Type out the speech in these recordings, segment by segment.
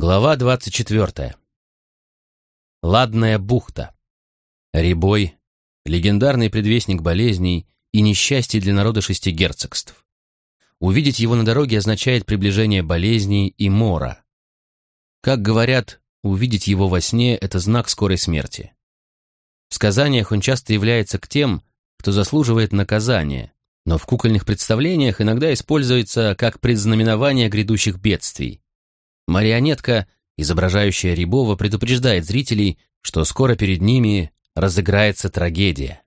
Глава 24. Ладная бухта. Рябой, легендарный предвестник болезней и несчастий для народа шести герцогств. Увидеть его на дороге означает приближение болезней и мора. Как говорят, увидеть его во сне – это знак скорой смерти. В сказаниях он часто является к тем, кто заслуживает наказания, но в кукольных представлениях иногда используется как предзнаменование грядущих бедствий. Марионетка, изображающая Рябова, предупреждает зрителей, что скоро перед ними разыграется трагедия.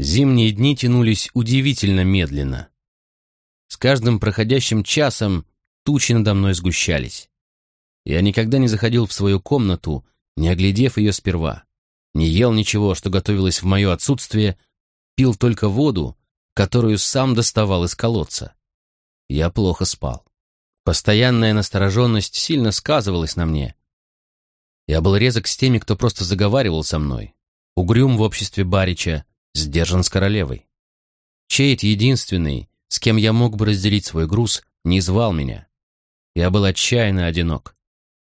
Зимние дни тянулись удивительно медленно. С каждым проходящим часом тучи надо мной сгущались. Я никогда не заходил в свою комнату, не оглядев ее сперва. Не ел ничего, что готовилось в мое отсутствие, пил только воду, которую сам доставал из колодца. Я плохо спал. Постоянная настороженность сильно сказывалась на мне. Я был резок с теми, кто просто заговаривал со мной. Угрюм в обществе Барича, сдержан с королевой. Чейт единственный, с кем я мог бы разделить свой груз, не звал меня. Я был отчаянно одинок.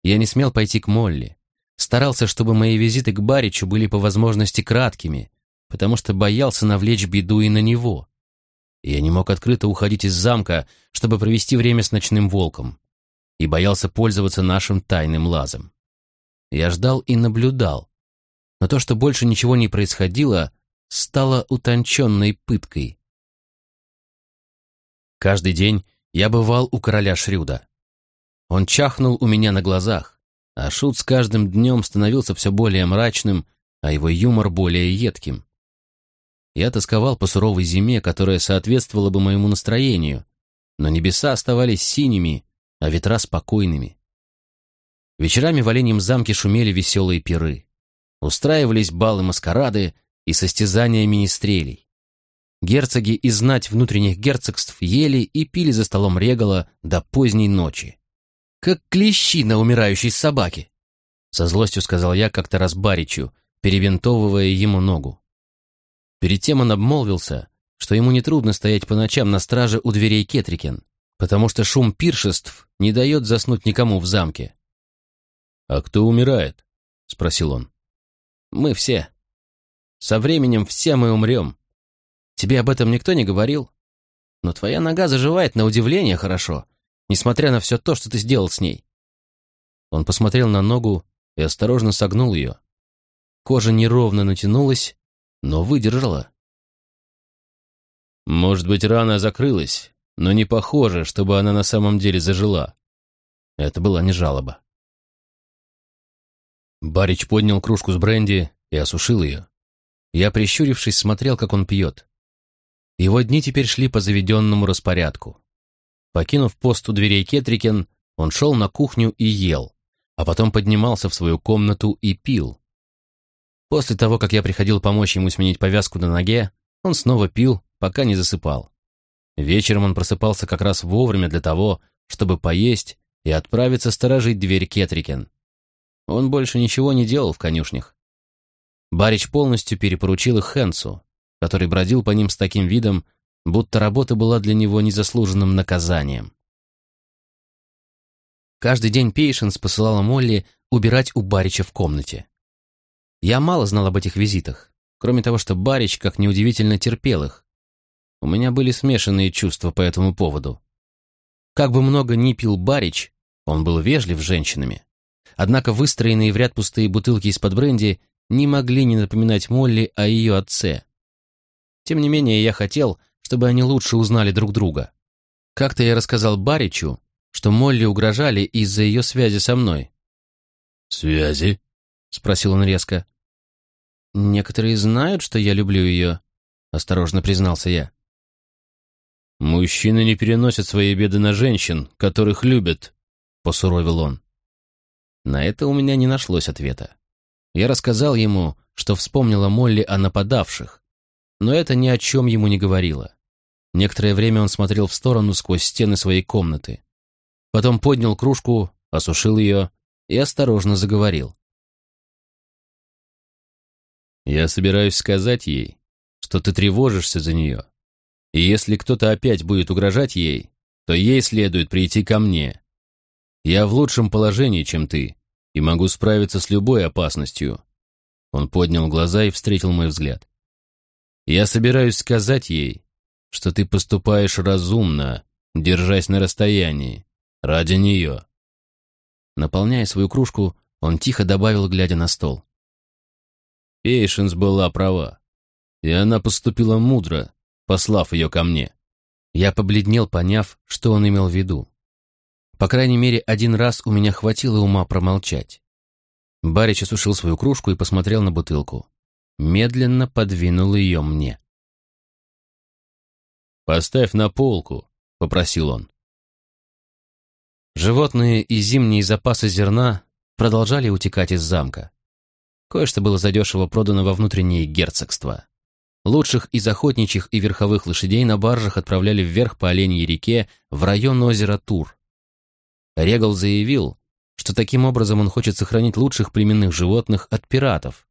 Я не смел пойти к Молли. Старался, чтобы мои визиты к Баричу были по возможности краткими, потому что боялся навлечь беду и на него. Я не мог открыто уходить из замка, чтобы провести время с ночным волком, и боялся пользоваться нашим тайным лазом. Я ждал и наблюдал, но то, что больше ничего не происходило, стало утонченной пыткой. Каждый день я бывал у короля Шрюда. Он чахнул у меня на глазах, а шут с каждым днем становился все более мрачным, а его юмор более едким. Я тосковал по суровой зиме, которая соответствовала бы моему настроению, но небеса оставались синими, а ветра спокойными. Вечерами в Оленьем замке шумели веселые пиры. Устраивались балы-маскарады и состязания министрелей. Герцоги и знать внутренних герцогств ели и пили за столом регала до поздней ночи. «Как клещи на умирающей собаке!» Со злостью сказал я как-то раз Баричу, перевинтовывая ему ногу. Перед тем он обмолвился, что ему нетрудно стоять по ночам на страже у дверей Кетрикен, потому что шум пиршеств не дает заснуть никому в замке. «А кто умирает?» — спросил он. «Мы все. Со временем все мы умрем. Тебе об этом никто не говорил? Но твоя нога заживает на удивление хорошо, несмотря на все то, что ты сделал с ней». Он посмотрел на ногу и осторожно согнул ее. Кожа неровно натянулась, но выдержала. Может быть, рана закрылась, но не похоже, чтобы она на самом деле зажила. Это была не жалоба. Барич поднял кружку с бренди и осушил ее. Я, прищурившись, смотрел, как он пьет. Его дни теперь шли по заведенному распорядку. Покинув пост у дверей Кетрикен, он шел на кухню и ел, а потом поднимался в свою комнату и пил. После того, как я приходил помочь ему сменить повязку на ноге, он снова пил, пока не засыпал. Вечером он просыпался как раз вовремя для того, чтобы поесть и отправиться сторожить дверь Кетрикен. Он больше ничего не делал в конюшнях. Барич полностью перепоручил их Хенсу, который бродил по ним с таким видом, будто работа была для него незаслуженным наказанием. Каждый день Пейшенс посылала Молли убирать у Барича в комнате. Я мало знал об этих визитах, кроме того, что Барич, как неудивительно, терпел их. У меня были смешанные чувства по этому поводу. Как бы много ни пил Барич, он был вежлив с женщинами. Однако выстроенные в ряд пустые бутылки из-под бренди не могли не напоминать Молли о ее отце. Тем не менее, я хотел, чтобы они лучше узнали друг друга. Как-то я рассказал Баричу, что Молли угрожали из-за ее связи со мной. «Связи?» — спросил он резко. «Некоторые знают, что я люблю ее», — осторожно признался я. «Мужчины не переносят свои беды на женщин, которых любят», — посуровил он. На это у меня не нашлось ответа. Я рассказал ему, что вспомнила Молли о нападавших, но это ни о чем ему не говорило. Некоторое время он смотрел в сторону сквозь стены своей комнаты. Потом поднял кружку, осушил ее и осторожно заговорил. Я собираюсь сказать ей, что ты тревожишься за нее. И если кто-то опять будет угрожать ей, то ей следует прийти ко мне. Я в лучшем положении, чем ты, и могу справиться с любой опасностью». Он поднял глаза и встретил мой взгляд. «Я собираюсь сказать ей, что ты поступаешь разумно, держась на расстоянии, ради нее». Наполняя свою кружку, он тихо добавил, глядя на стол. Пейшенс была права, и она поступила мудро, послав ее ко мне. Я побледнел, поняв, что он имел в виду. По крайней мере, один раз у меня хватило ума промолчать. Барич осушил свою кружку и посмотрел на бутылку. Медленно подвинул ее мне. «Поставь на полку», — попросил он. Животные и зимние запасы зерна продолжали утекать из замка. Кое-что было задешево продано во внутренние герцогства. Лучших из охотничьих и верховых лошадей на баржах отправляли вверх по Оленьей реке в район озера Тур. Регал заявил, что таким образом он хочет сохранить лучших племенных животных от пиратов.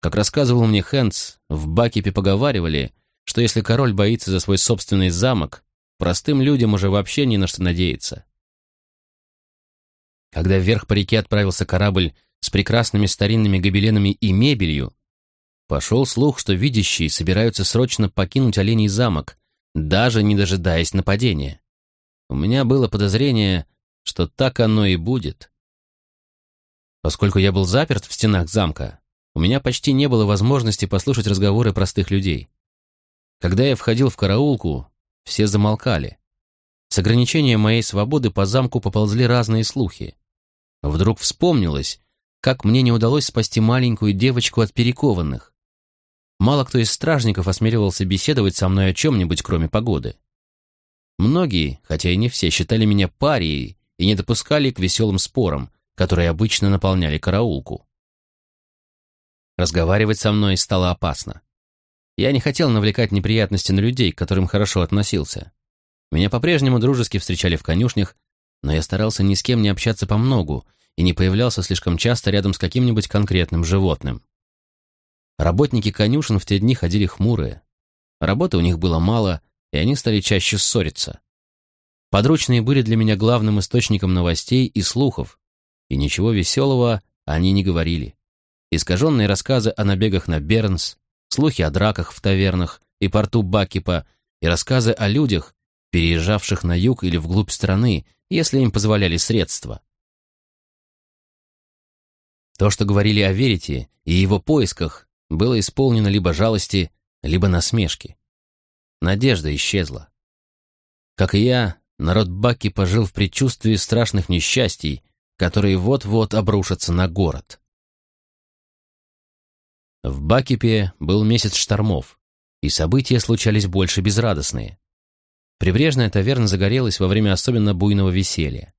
Как рассказывал мне Хэнс, в Бакипе поговаривали, что если король боится за свой собственный замок, простым людям уже вообще не на что надеяться. Когда вверх по реке отправился корабль с прекрасными старинными гобеленами и мебелью, пошел слух, что видящие собираются срочно покинуть Оленей замок, даже не дожидаясь нападения. У меня было подозрение, что так оно и будет. Поскольку я был заперт в стенах замка, у меня почти не было возможности послушать разговоры простых людей. Когда я входил в караулку, все замолкали. С ограничением моей свободы по замку поползли разные слухи. Вдруг вспомнилось, как мне не удалось спасти маленькую девочку от перекованных. Мало кто из стражников осмеливался беседовать со мной о чем-нибудь, кроме погоды. Многие, хотя и не все, считали меня парией и не допускали к веселым спорам, которые обычно наполняли караулку. Разговаривать со мной стало опасно. Я не хотел навлекать неприятности на людей, к которым хорошо относился. Меня по-прежнему дружески встречали в конюшнях, но я старался ни с кем не общаться по многу и не появлялся слишком часто рядом с каким-нибудь конкретным животным. Работники конюшен в те дни ходили хмурые. Работы у них было мало, и они стали чаще ссориться. Подручные были для меня главным источником новостей и слухов, и ничего веселого они не говорили. Искаженные рассказы о набегах на Бернс, слухи о драках в тавернах и порту Бакипа и рассказы о людях, переезжавших на юг или вглубь страны, если им позволяли средства. То, что говорили о Верите и его поисках, было исполнено либо жалости, либо насмешки. Надежда исчезла. Как и я, народ Баки пожил в предчувствии страшных несчастий, которые вот-вот обрушатся на город. В Бакипе был месяц штормов, и события случались больше безрадостные. Прибрежная таверна загорелась во время особенно буйного веселья.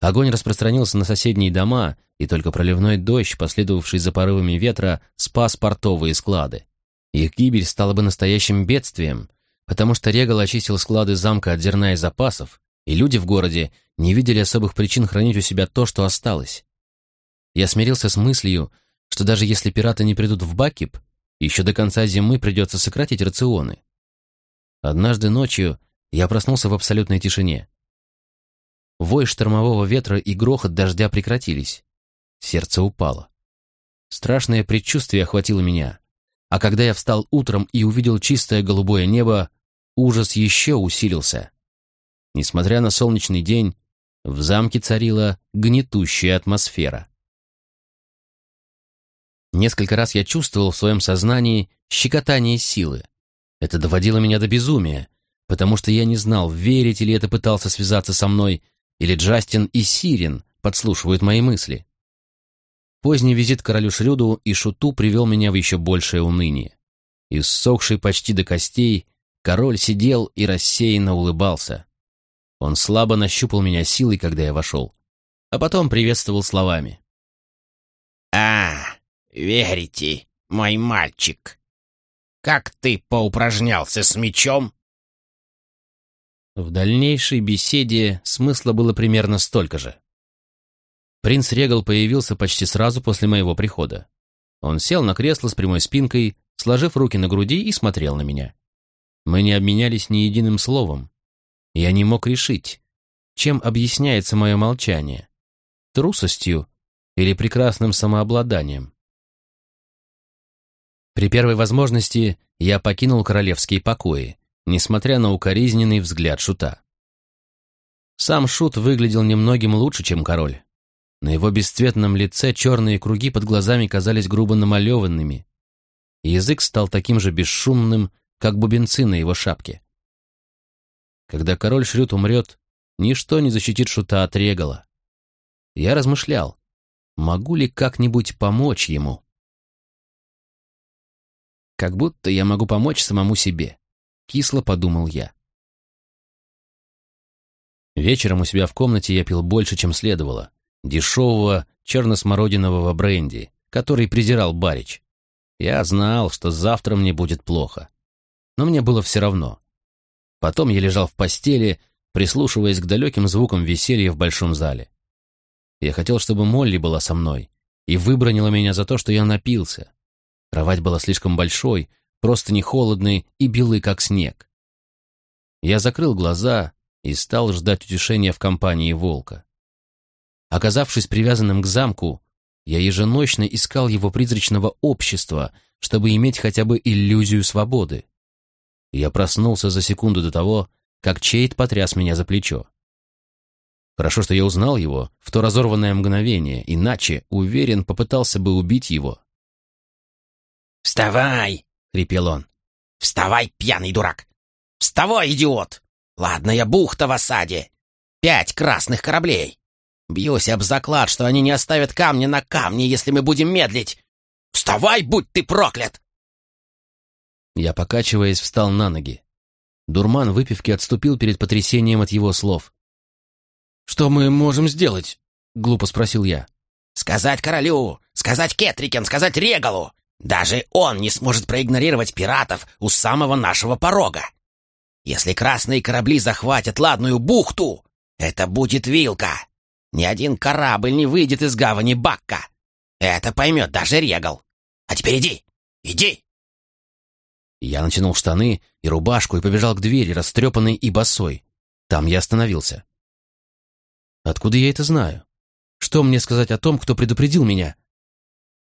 Огонь распространился на соседние дома, и только проливной дождь, последовавший за порывами ветра, спас портовые склады. Их гибель стала бы настоящим бедствием, потому что Регал очистил склады замка от зерна и запасов, и люди в городе не видели особых причин хранить у себя то, что осталось. Я смирился с мыслью, что даже если пираты не придут в Бакип, еще до конца зимы придется сократить рационы. Однажды ночью я проснулся в абсолютной тишине. Вой штормового ветра и грохот дождя прекратились. Сердце упало. Страшное предчувствие охватило меня. А когда я встал утром и увидел чистое голубое небо, ужас еще усилился. Несмотря на солнечный день, в замке царила гнетущая атмосфера. Несколько раз я чувствовал в своем сознании щекотание силы. Это доводило меня до безумия, потому что я не знал, верить ли это пытался связаться со мной, или Джастин и Сирин подслушивают мои мысли. Поздний визит к королю Шрюду и Шуту привел меня в еще большее уныние. Иссохший почти до костей, король сидел и рассеянно улыбался. Он слабо нащупал меня силой, когда я вошел, а потом приветствовал словами. «А, верите, мой мальчик? Как ты поупражнялся с мечом?» В дальнейшей беседе смысла было примерно столько же. Принц Регал появился почти сразу после моего прихода. Он сел на кресло с прямой спинкой, сложив руки на груди и смотрел на меня. Мы не обменялись ни единым словом. Я не мог решить, чем объясняется мое молчание. Трусостью или прекрасным самообладанием. При первой возможности я покинул королевские покои, несмотря на укоризненный взгляд Шута. Сам Шут выглядел немногим лучше, чем король. На его бесцветном лице черные круги под глазами казались грубо намалеванными. Язык стал таким же бесшумным, как бубенцы на его шапке. Когда король Шрют умрет, ничто не защитит Шута от Регала. Я размышлял, могу ли как-нибудь помочь ему. Как будто я могу помочь самому себе, кисло подумал я. Вечером у себя в комнате я пил больше, чем следовало, дешевого черно-смородинового бренди, который презирал Барич. Я знал, что завтра мне будет плохо. Но мне было все равно. Потом я лежал в постели, прислушиваясь к далеким звукам веселья в большом зале. Я хотел, чтобы Молли была со мной и выбронила меня за то, что я напился. Кровать была слишком большой, просто не холодной и белый, как снег. Я закрыл глаза и стал ждать утешения в компании волка. Оказавшись привязанным к замку, я еженочно искал его призрачного общества, чтобы иметь хотя бы иллюзию свободы. Я проснулся за секунду до того, как Чейд потряс меня за плечо. Хорошо, что я узнал его в то разорванное мгновение, иначе, уверен, попытался бы убить его. «Вставай!» — хрипел он. «Вставай, пьяный дурак! Вставай, идиот! Ладно, я бухта в осаде. Пять красных кораблей. Бьюсь об заклад, что они не оставят камни на камне, если мы будем медлить. Вставай, будь ты проклят!» Я, покачиваясь, встал на ноги. Дурман выпивки отступил перед потрясением от его слов. «Что мы можем сделать?» — глупо спросил я. «Сказать королю, сказать Кетрикен, сказать Регалу. Даже он не сможет проигнорировать пиратов у самого нашего порога. Если красные корабли захватят ладную бухту, это будет вилка. Ни один корабль не выйдет из гавани Бакка. Это поймет даже Регал. А теперь иди, иди!» Я натянул штаны и рубашку и побежал к двери, растрепанной и босой. Там я остановился. Откуда я это знаю? Что мне сказать о том, кто предупредил меня?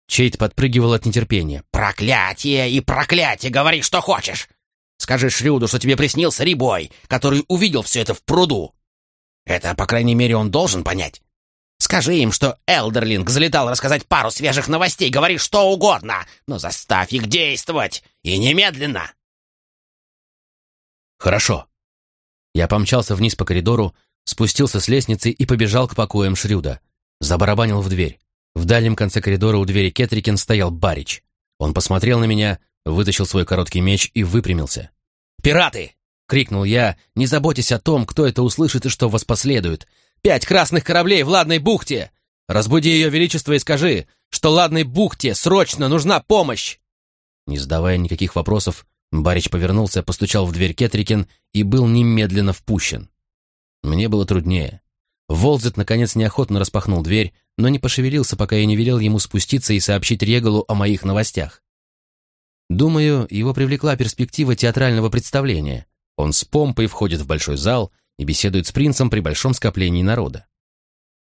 Чейт подпрыгивал от нетерпения. «Проклятие и проклятие! Говори, что хочешь! Скажи Шрюду, что тебе приснился Рибой, который увидел все это в пруду. Это, по крайней мере, он должен понять. Скажи им, что Элдерлинг залетал рассказать пару свежих новостей, говори что угодно, но заставь их действовать, и немедленно!» «Хорошо». Я помчался вниз по коридору, спустился с лестницы и побежал к покоям Шрюда. Забарабанил в дверь. В дальнем конце коридора у двери Кетрикен стоял Барич. Он посмотрел на меня, вытащил свой короткий меч и выпрямился. «Пираты!» — крикнул я, не заботясь о том, кто это услышит и что воспоследует. «Пять красных кораблей в Ладной бухте! Разбуди ее величество и скажи, что Ладной бухте срочно нужна помощь!» Не задавая никаких вопросов, Барич повернулся, постучал в дверь Кетрикен и был немедленно впущен. Мне было труднее. Волзет, наконец, неохотно распахнул дверь, но не пошевелился, пока я не велел ему спуститься и сообщить Регалу о моих новостях. Думаю, его привлекла перспектива театрального представления. Он с помпой входит в большой зал и беседует с принцем при большом скоплении народа.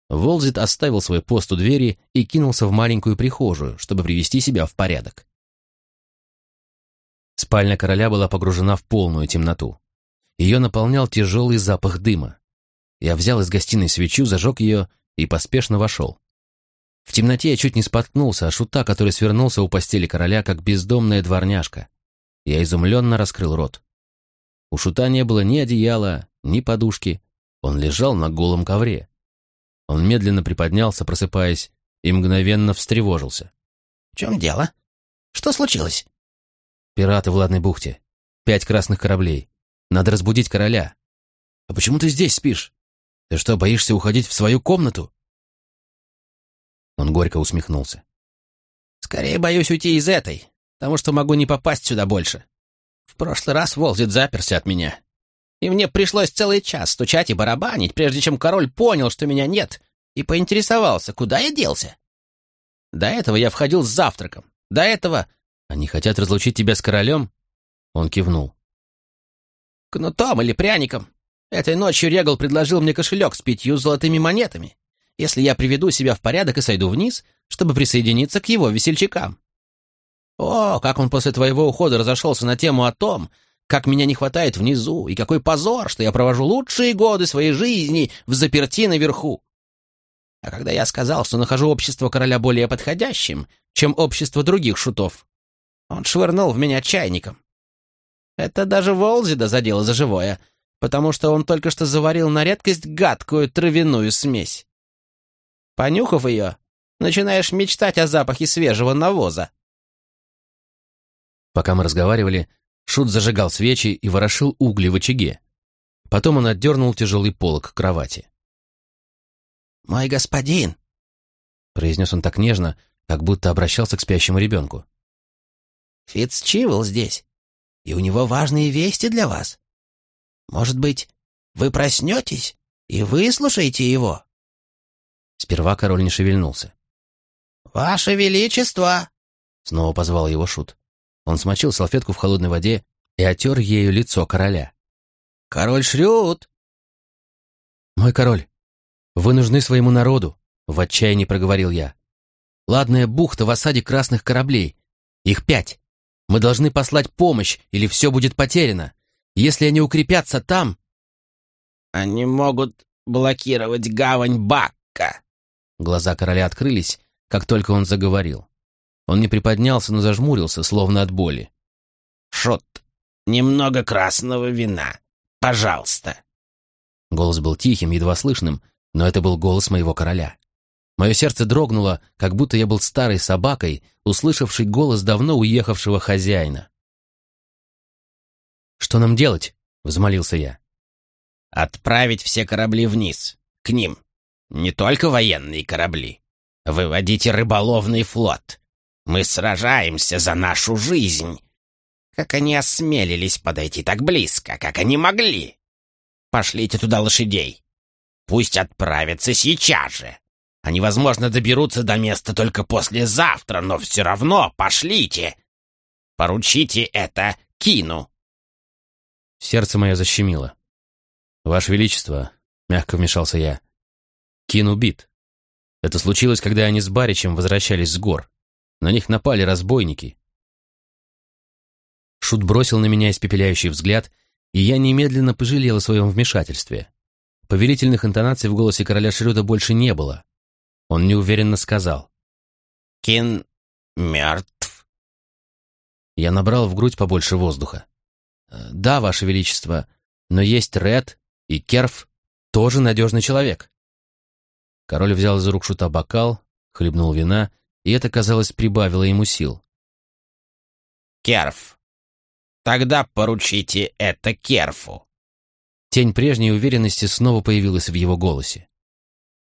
Волзит оставил свой пост у двери и кинулся в маленькую прихожую, чтобы привести себя в порядок. Спальня короля была погружена в полную темноту. Ее наполнял тяжелый запах дыма. Я взял из гостиной свечу, зажег ее и поспешно вошел. В темноте я чуть не споткнулся о шута, который свернулся у постели короля, как бездомная дворняжка. Я изумленно раскрыл рот. У шута не было ни одеяла, ни подушки. Он лежал на голом ковре. Он медленно приподнялся, просыпаясь, и мгновенно встревожился. «В чем дело? Что случилось?» «Пираты в Ладной бухте. Пять красных кораблей. Надо разбудить короля. А почему ты здесь спишь?» Ты что, боишься уходить в свою комнату?» Он горько усмехнулся. «Скорее боюсь уйти из этой, потому что могу не попасть сюда больше. В прошлый раз Волзит заперся от меня, и мне пришлось целый час стучать и барабанить, прежде чем король понял, что меня нет, и поинтересовался, куда я делся. До этого я входил с завтраком. До этого... Они хотят разлучить тебя с королем?» Он кивнул. «Кнутом или пряником. Этой ночью Регал предложил мне кошелек с пятью золотыми монетами, если я приведу себя в порядок и сойду вниз, чтобы присоединиться к его весельчакам. О, как он после твоего ухода разошелся на тему о том, как меня не хватает внизу, и какой позор, что я провожу лучшие годы своей жизни в заперти наверху. А когда я сказал, что нахожу общество короля более подходящим, чем общество других шутов, он швырнул в меня чайником. Это даже Волзида задело за живое, потому что он только что заварил на редкость гадкую травяную смесь. Понюхав ее, начинаешь мечтать о запахе свежего навоза. Пока мы разговаривали, Шут зажигал свечи и ворошил угли в очаге. Потом он отдернул тяжелый полог к кровати. «Мой господин!» — произнес он так нежно, как будто обращался к спящему ребенку. «Фитц Чивл здесь, и у него важные вести для вас. Может быть, вы проснетесь и выслушаете его?» Сперва король не шевельнулся. «Ваше Величество!» — снова позвал его Шут. Он смочил салфетку в холодной воде и отер ею лицо короля. «Король Шрюд!» «Мой король, вы нужны своему народу!» — в отчаянии проговорил я. «Ладная бухта в осаде красных кораблей. Их пять. Мы должны послать помощь, или все будет потеряно. Если они укрепятся там...» «Они могут блокировать гавань Бакка!» Глаза короля открылись, как только он заговорил. Он не приподнялся, но зажмурился, словно от боли. «Шот, немного красного вина. Пожалуйста!» Голос был тихим, едва слышным, но это был голос моего короля. Мое сердце дрогнуло, как будто я был старой собакой, услышавшей голос давно уехавшего хозяина. «Что нам делать?» — взмолился я. «Отправить все корабли вниз, к ним. Не только военные корабли. Выводите рыболовный флот. Мы сражаемся за нашу жизнь. Как они осмелились подойти так близко, как они могли? Пошлите туда лошадей. Пусть отправятся сейчас же. Они, возможно, доберутся до места только послезавтра, но все равно пошлите. Поручите это Кину. Сердце мое защемило. «Ваше Величество», — мягко вмешался я, — «Кин убит. Это случилось, когда они с Баричем возвращались с гор. На них напали разбойники. Шут бросил на меня испепеляющий взгляд, и я немедленно пожалел о своем вмешательстве. Повелительных интонаций в голосе короля Шрюда больше не было. Он неуверенно сказал. «Кин мертв». Я набрал в грудь побольше воздуха. «Да, Ваше Величество, но есть Ред и Керф, тоже надежный человек». Король взял из рук Шута бокал, хлебнул вина и это, казалось, прибавило ему сил. «Керф! Тогда поручите это Керфу!» Тень прежней уверенности снова появилась в его голосе.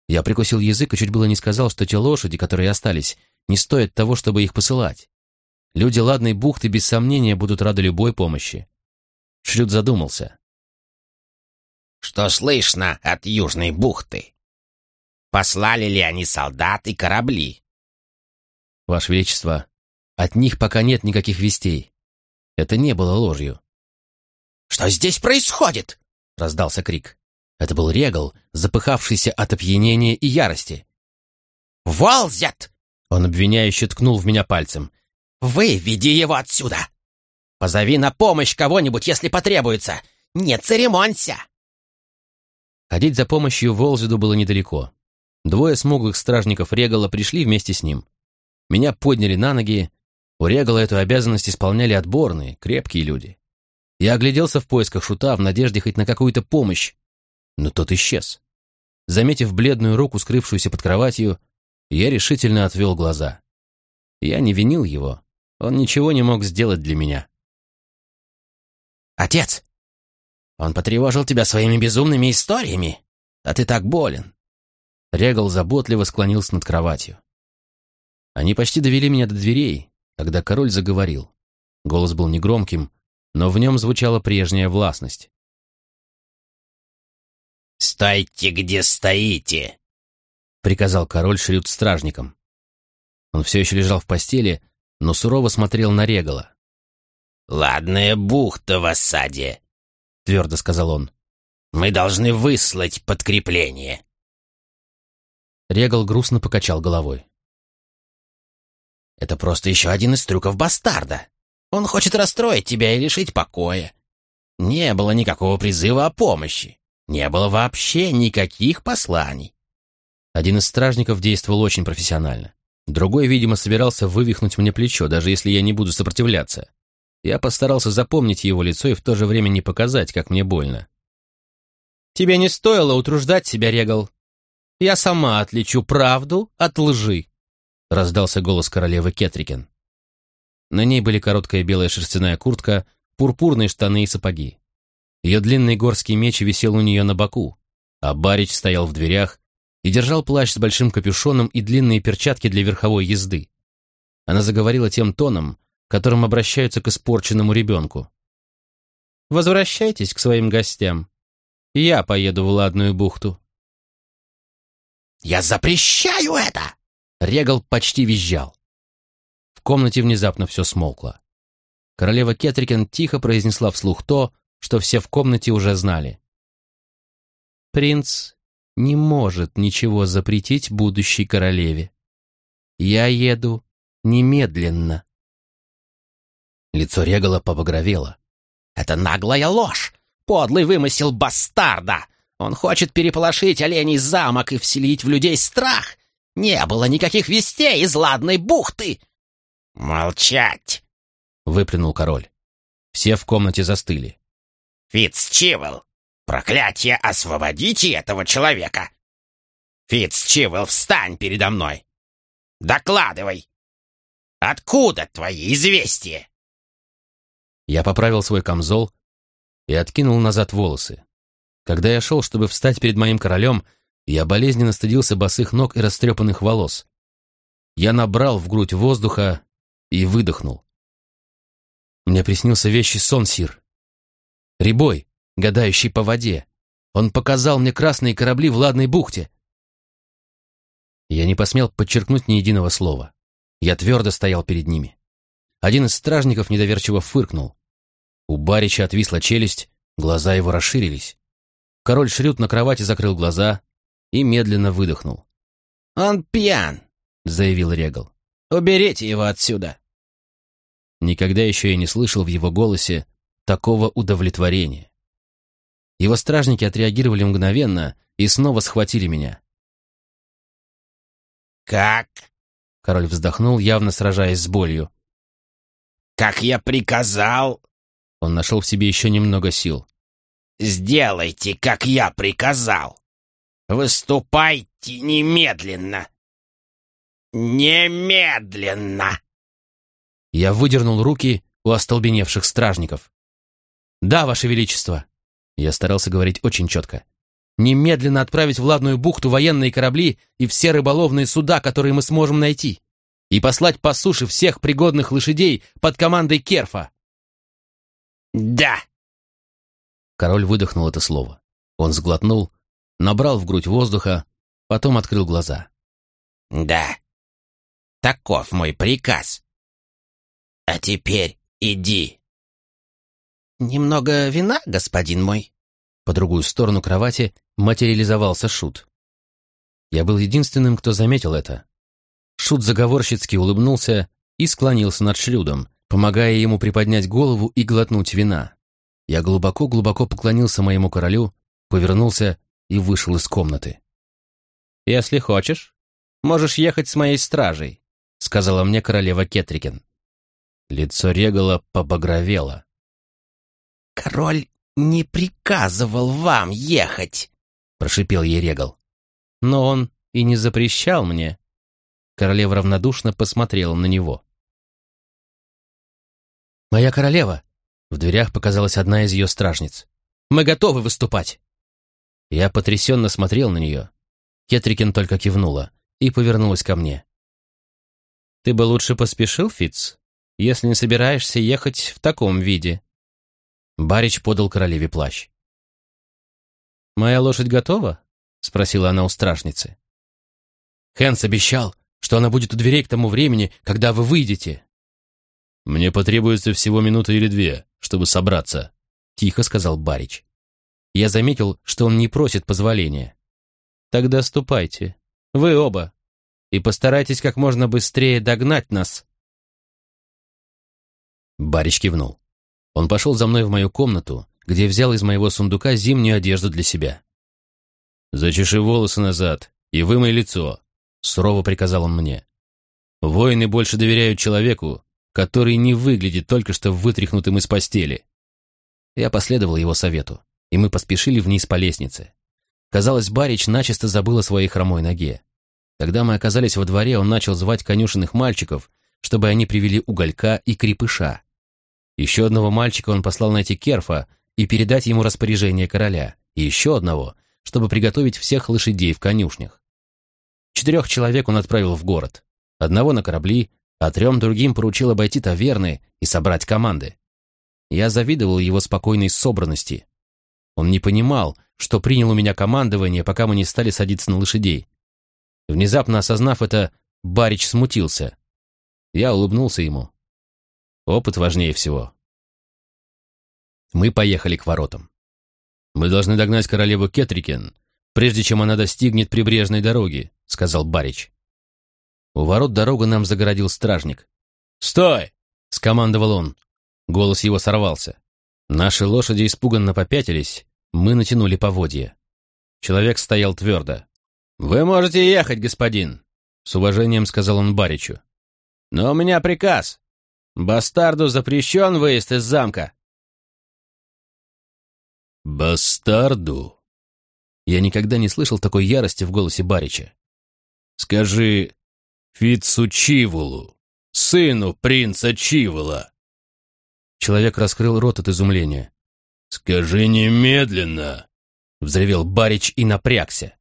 Я прикусил язык и чуть было не сказал, что те лошади, которые остались, не стоят того, чтобы их посылать. Люди ладной бухты без сомнения будут рады любой помощи. Шрюд задумался. «Что слышно от Южной бухты? Послали ли они солдат и корабли?» Ваше Величество, от них пока нет никаких вестей. Это не было ложью. «Что здесь происходит?» — раздался крик. Это был Регал, запыхавшийся от опьянения и ярости. «Волзят!» — он обвиняюще ткнул в меня пальцем. «Выведи его отсюда! Позови на помощь кого-нибудь, если потребуется! Не церемонься!» Ходить за помощью Волзиду было недалеко. Двое смуглых стражников Регала пришли вместе с ним. Меня подняли на ноги. У Регала эту обязанность исполняли отборные, крепкие люди. Я огляделся в поисках шута в надежде хоть на какую-то помощь, но тот исчез. Заметив бледную руку, скрывшуюся под кроватью, я решительно отвел глаза. Я не винил его, он ничего не мог сделать для меня. «Отец! Он потревожил тебя своими безумными историями, а ты так болен!» Регал заботливо склонился над кроватью. Они почти довели меня до дверей, когда король заговорил. Голос был негромким, но в нем звучала прежняя властность. «Стойте, где стоите!» — приказал король Шрюд стражникам. Он все еще лежал в постели, но сурово смотрел на Регала. «Ладная бухта в осаде», — твердо сказал он. Мы должны выслать подкрепление. Регал грустно покачал головой. Это просто еще один из трюков бастарда. Он хочет расстроить тебя и лишить покоя. Не было никакого призыва о помощи. Не было вообще никаких посланий. Один из стражников действовал очень профессионально. Другой, видимо, собирался вывихнуть мне плечо, даже если я не буду сопротивляться. Я постарался запомнить его лицо и в то же время не показать, как мне больно. «Тебе не стоило утруждать себя, Регал. Я сама отличу правду от лжи», — раздался голос королевы Кетрикен. На ней были короткая белая шерстяная куртка, пурпурные штаны и сапоги. Ее длинный горский меч висел у нее на боку, а Барич стоял в дверях и держал плащ с большим капюшоном и длинные перчатки для верховой езды. Она заговорила тем тоном, которым обращаются к испорченному ребенку. «Возвращайтесь к своим гостям. Я поеду в Ладную бухту». «Я запрещаю это!» Регал почти визжал. В комнате внезапно все смолкло. Королева Кетрикен тихо произнесла вслух то, что все в комнате уже знали. «Принц не может ничего запретить будущей королеве. Я еду немедленно». Лицо Регала побагровело. «Это наглая ложь! Подлый вымысел бастарда! Он хочет переполошить оленей замок и вселить в людей страх! Не было никаких вестей из Ладной бухты!» «Молчать!» — выплюнул король. Все в комнате застыли. «Фитцчивелл! Проклятие, освободите этого человека! Фитцчивелл, встань передо мной! Докладывай! Откуда твои известия?» Я поправил свой камзол и откинул назад волосы. Когда я шел, чтобы встать перед моим королем, я болезненно стыдился босых ног и растрепанных волос. Я набрал в грудь воздуха и выдохнул. Мне приснился вещий сон, Сир. Рябой, гадающий по воде. Он показал мне красные корабли в Ладной бухте. Я не посмел подчеркнуть ни единого слова. Я твердо стоял перед ними. Один из стражников недоверчиво фыркнул. У Барича отвисла челюсть, глаза его расширились. Король Шрют на кровати закрыл глаза и медленно выдохнул. «Он пьян», — заявил Регал. «Уберите его отсюда». Никогда еще я не слышал в его голосе такого удовлетворения. Его стражники отреагировали мгновенно и снова схватили меня. «Как?» — король вздохнул, явно сражаясь с болью. «Как я приказал?» Он нашел в себе еще немного сил. «Сделайте, как я приказал! Выступайте немедленно! Немедленно!» Я выдернул руки у остолбеневших стражников. «Да, Ваше Величество!» Я старался говорить очень четко. «Немедленно отправить в Ладную бухту военные корабли и все рыболовные суда, которые мы сможем найти, и послать по суше всех пригодных лошадей под командой Керфа!» «Да!» Король выдохнул это слово. Он сглотнул, набрал в грудь воздуха, потом открыл глаза. «Да, таков мой приказ. А теперь иди». «Немного вина, господин мой?» По другую сторону кровати материализовался Шут. Я был единственным, кто заметил это. Шут заговорщицки улыбнулся и склонился над Шрюдом, помогая ему приподнять голову и глотнуть вина. Я глубоко-глубоко поклонился моему королю, повернулся и вышел из комнаты. «Если хочешь, можешь ехать с моей стражей», — сказала мне королева Кетрикен. Лицо Регала побагровело. «Король не приказывал вам ехать», — прошипел ей Регал. «Но он и не запрещал мне». Королева равнодушно посмотрела на него. «Моя королева!» В дверях показалась одна из ее стражниц. «Мы готовы выступать!» Я потрясенно смотрел на нее. Кетрикин только кивнула и повернулась ко мне. «Ты бы лучше поспешил, Фиц, если не собираешься ехать в таком виде». Барич подал королеве плащ. «Моя лошадь готова?» — спросила она у стражницы. «Хэнс обещал, что она будет у дверей к тому времени, когда вы выйдете», «Мне потребуется всего минута или две, чтобы собраться», — тихо сказал Барич. я заметил, что он не просит позволения. «Тогда ступайте. Вы оба. И постарайтесь как можно быстрее догнать нас». Барич кивнул. Он пошел за мной в мою комнату, где взял из моего сундука зимнюю одежду для себя. «Зачеши волосы назад и вымой лицо», — сурово приказал он мне. «Воины больше доверяют человеку, который не выглядит только что вытряхнутым из постели». Я последовал его совету, и мы поспешили вниз по лестнице. Казалось, Барич начисто забыл о своей хромой ноге. Когда мы оказались во дворе, он начал звать конюшенных мальчиков, чтобы они привели уголька и крепыша. Еще одного мальчика он послал найти Керфа и передать ему распоряжение короля, и еще одного, чтобы приготовить всех лошадей в конюшнях. Четырех человек он отправил в город, одного на корабли, а трем другим поручил обойти таверны и собрать команды. Я завидовал его спокойной собранности. Он не понимал, что принял у меня командование, пока мы не стали садиться на лошадей. Внезапно осознав это, Барич смутился. Я улыбнулся ему. Опыт важнее всего. Мы поехали к воротам. «Мы должны догнать королеву Кетрикен, прежде чем она достигнет прибрежной дороги», — сказал Барич. У ворот дорогу нам загородил стражник. «Стой!» — скомандовал он. Голос его сорвался. Наши лошади испуганно попятились, мы натянули поводья. Человек стоял твердо. «Вы можете ехать, господин», — с уважением сказал он Баричу. «Но у меня приказ. Бастарду запрещен выезд из замка». «Бастарду?» Я никогда не слышал такой ярости в голосе Барича. «Скажи Фицу Чивулу, сыну принца Чивула». Человек раскрыл рот от изумления. «Скажи немедленно!» Взревел Барич и напрягся.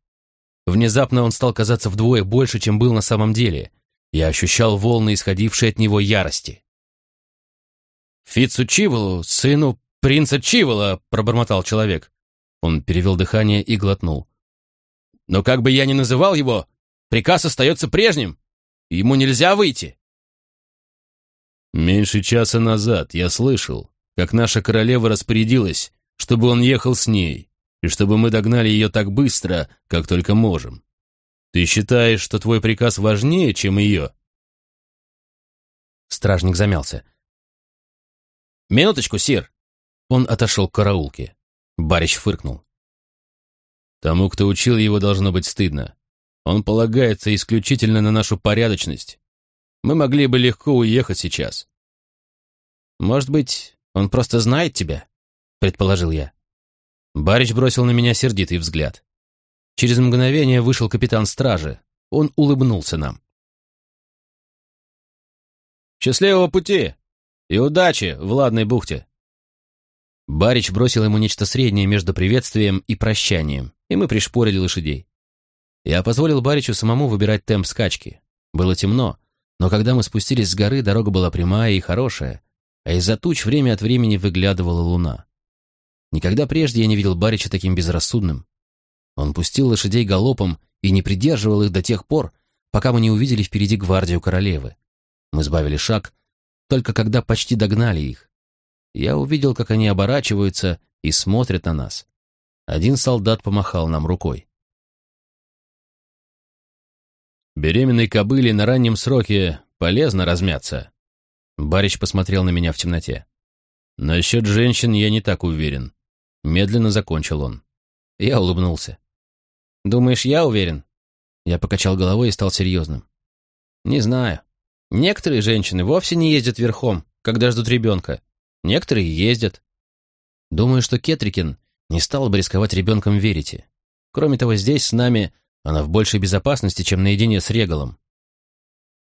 Внезапно он стал казаться вдвое больше, чем был на самом деле. Я ощущал волны, исходившие от него ярости. «Фицу Чиволу, сыну принца Чивола!» — пробормотал человек. Он перевел дыхание и глотнул. «Но как бы я ни называл его, приказ остается прежним. Ему нельзя выйти». «Меньше часа назад я слышал, как наша королева распорядилась, чтобы он ехал с ней, и чтобы мы догнали ее так быстро, как только можем. Ты считаешь, что твой приказ важнее, чем ее?» Стражник замялся. «Минуточку, сир!» Он отошел к караулке. Барич фыркнул. «Тому, кто учил его, должно быть стыдно. Он полагается исключительно на нашу порядочность. Мы могли бы легко уехать сейчас». «Может быть, он просто знает тебя?» — предположил я. Барич бросил на меня сердитый взгляд. Через мгновение вышел капитан стражи. Он улыбнулся нам. «Счастливого пути и удачи в Ладной бухте!» Барич бросил ему нечто среднее между приветствием и прощанием, и мы пришпорили лошадей. Я позволил Баричу самому выбирать темп скачки. Было темно, но когда мы спустились с горы, дорога была прямая и хорошая, а из-за туч время от времени выглядывала луна. Никогда прежде я не видел Барича таким безрассудным. Он пустил лошадей галопом и не придерживал их до тех пор, пока мы не увидели впереди гвардию королевы. Мы сбавили шаг, только когда почти догнали их. Я увидел, как они оборачиваются и смотрят на нас. Один солдат помахал нам рукой. «Беременной кобыле на раннем сроке полезно размяться», Барич посмотрел на меня в темноте. «Насчет женщин я не так уверен. Медленно закончил он. Я улыбнулся. «Думаешь, я уверен?» Я покачал головой и стал серьезным. «Не знаю. Некоторые женщины вовсе не ездят верхом, когда ждут ребенка. Некоторые ездят. Думаю, что Кетрикин не стал бы рисковать ребенком верите. Кроме того, здесь с нами она в большей безопасности, чем наедине с Регалом.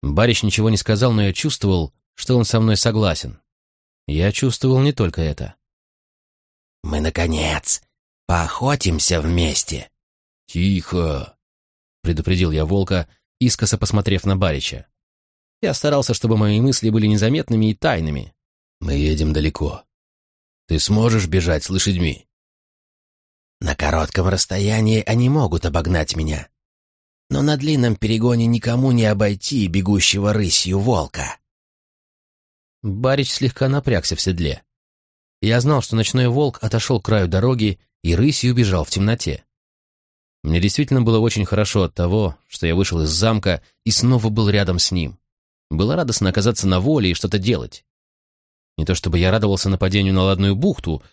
Барич ничего не сказал, но я чувствовал, что он со мной согласен. Я чувствовал не только это. «Мы, наконец, поохотимся вместе!» «Тихо!» — предупредил я волка, искоса посмотрев на Барича. Я старался, чтобы мои мысли были незаметными и тайными. «Мы едем далеко. Ты сможешь бежать с лошадьми?» «На коротком расстоянии они могут обогнать меня, но на длинном перегоне никому не обойти бегущего рысью волка». Барич слегка напрягся в седле. Я знал, что ночной волк отошел к краю дороги и рысью бежал в темноте. Мне действительно было очень хорошо от того, что я вышел из замка и снова был рядом с ним. Было радостно оказаться на воле и что-то делать. Не то чтобы я радовался нападению на Ладную бухту,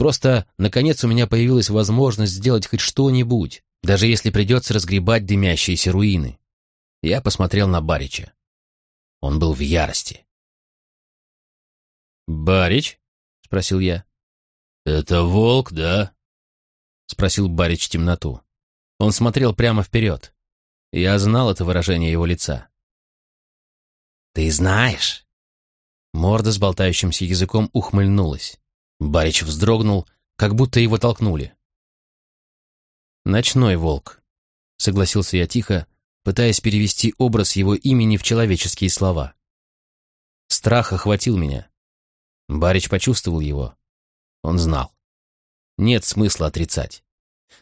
просто, наконец, у меня появилась возможность сделать хоть что-нибудь, даже если придется разгребать дымящиеся руины. Я посмотрел на Барича. Он был в ярости. «Барич?» — спросил я. «Это волк, да?» — спросил Барич темноту. Он смотрел прямо вперед. Я знал это выражение его лица. «Ты знаешь?» Морда с болтающимся языком ухмыльнулась. Барич вздрогнул, как будто его толкнули. «Ночной волк», — согласился я тихо, пытаясь перевести образ его имени в человеческие слова. Страх охватил меня. Барич почувствовал его. Он знал. Нет смысла отрицать.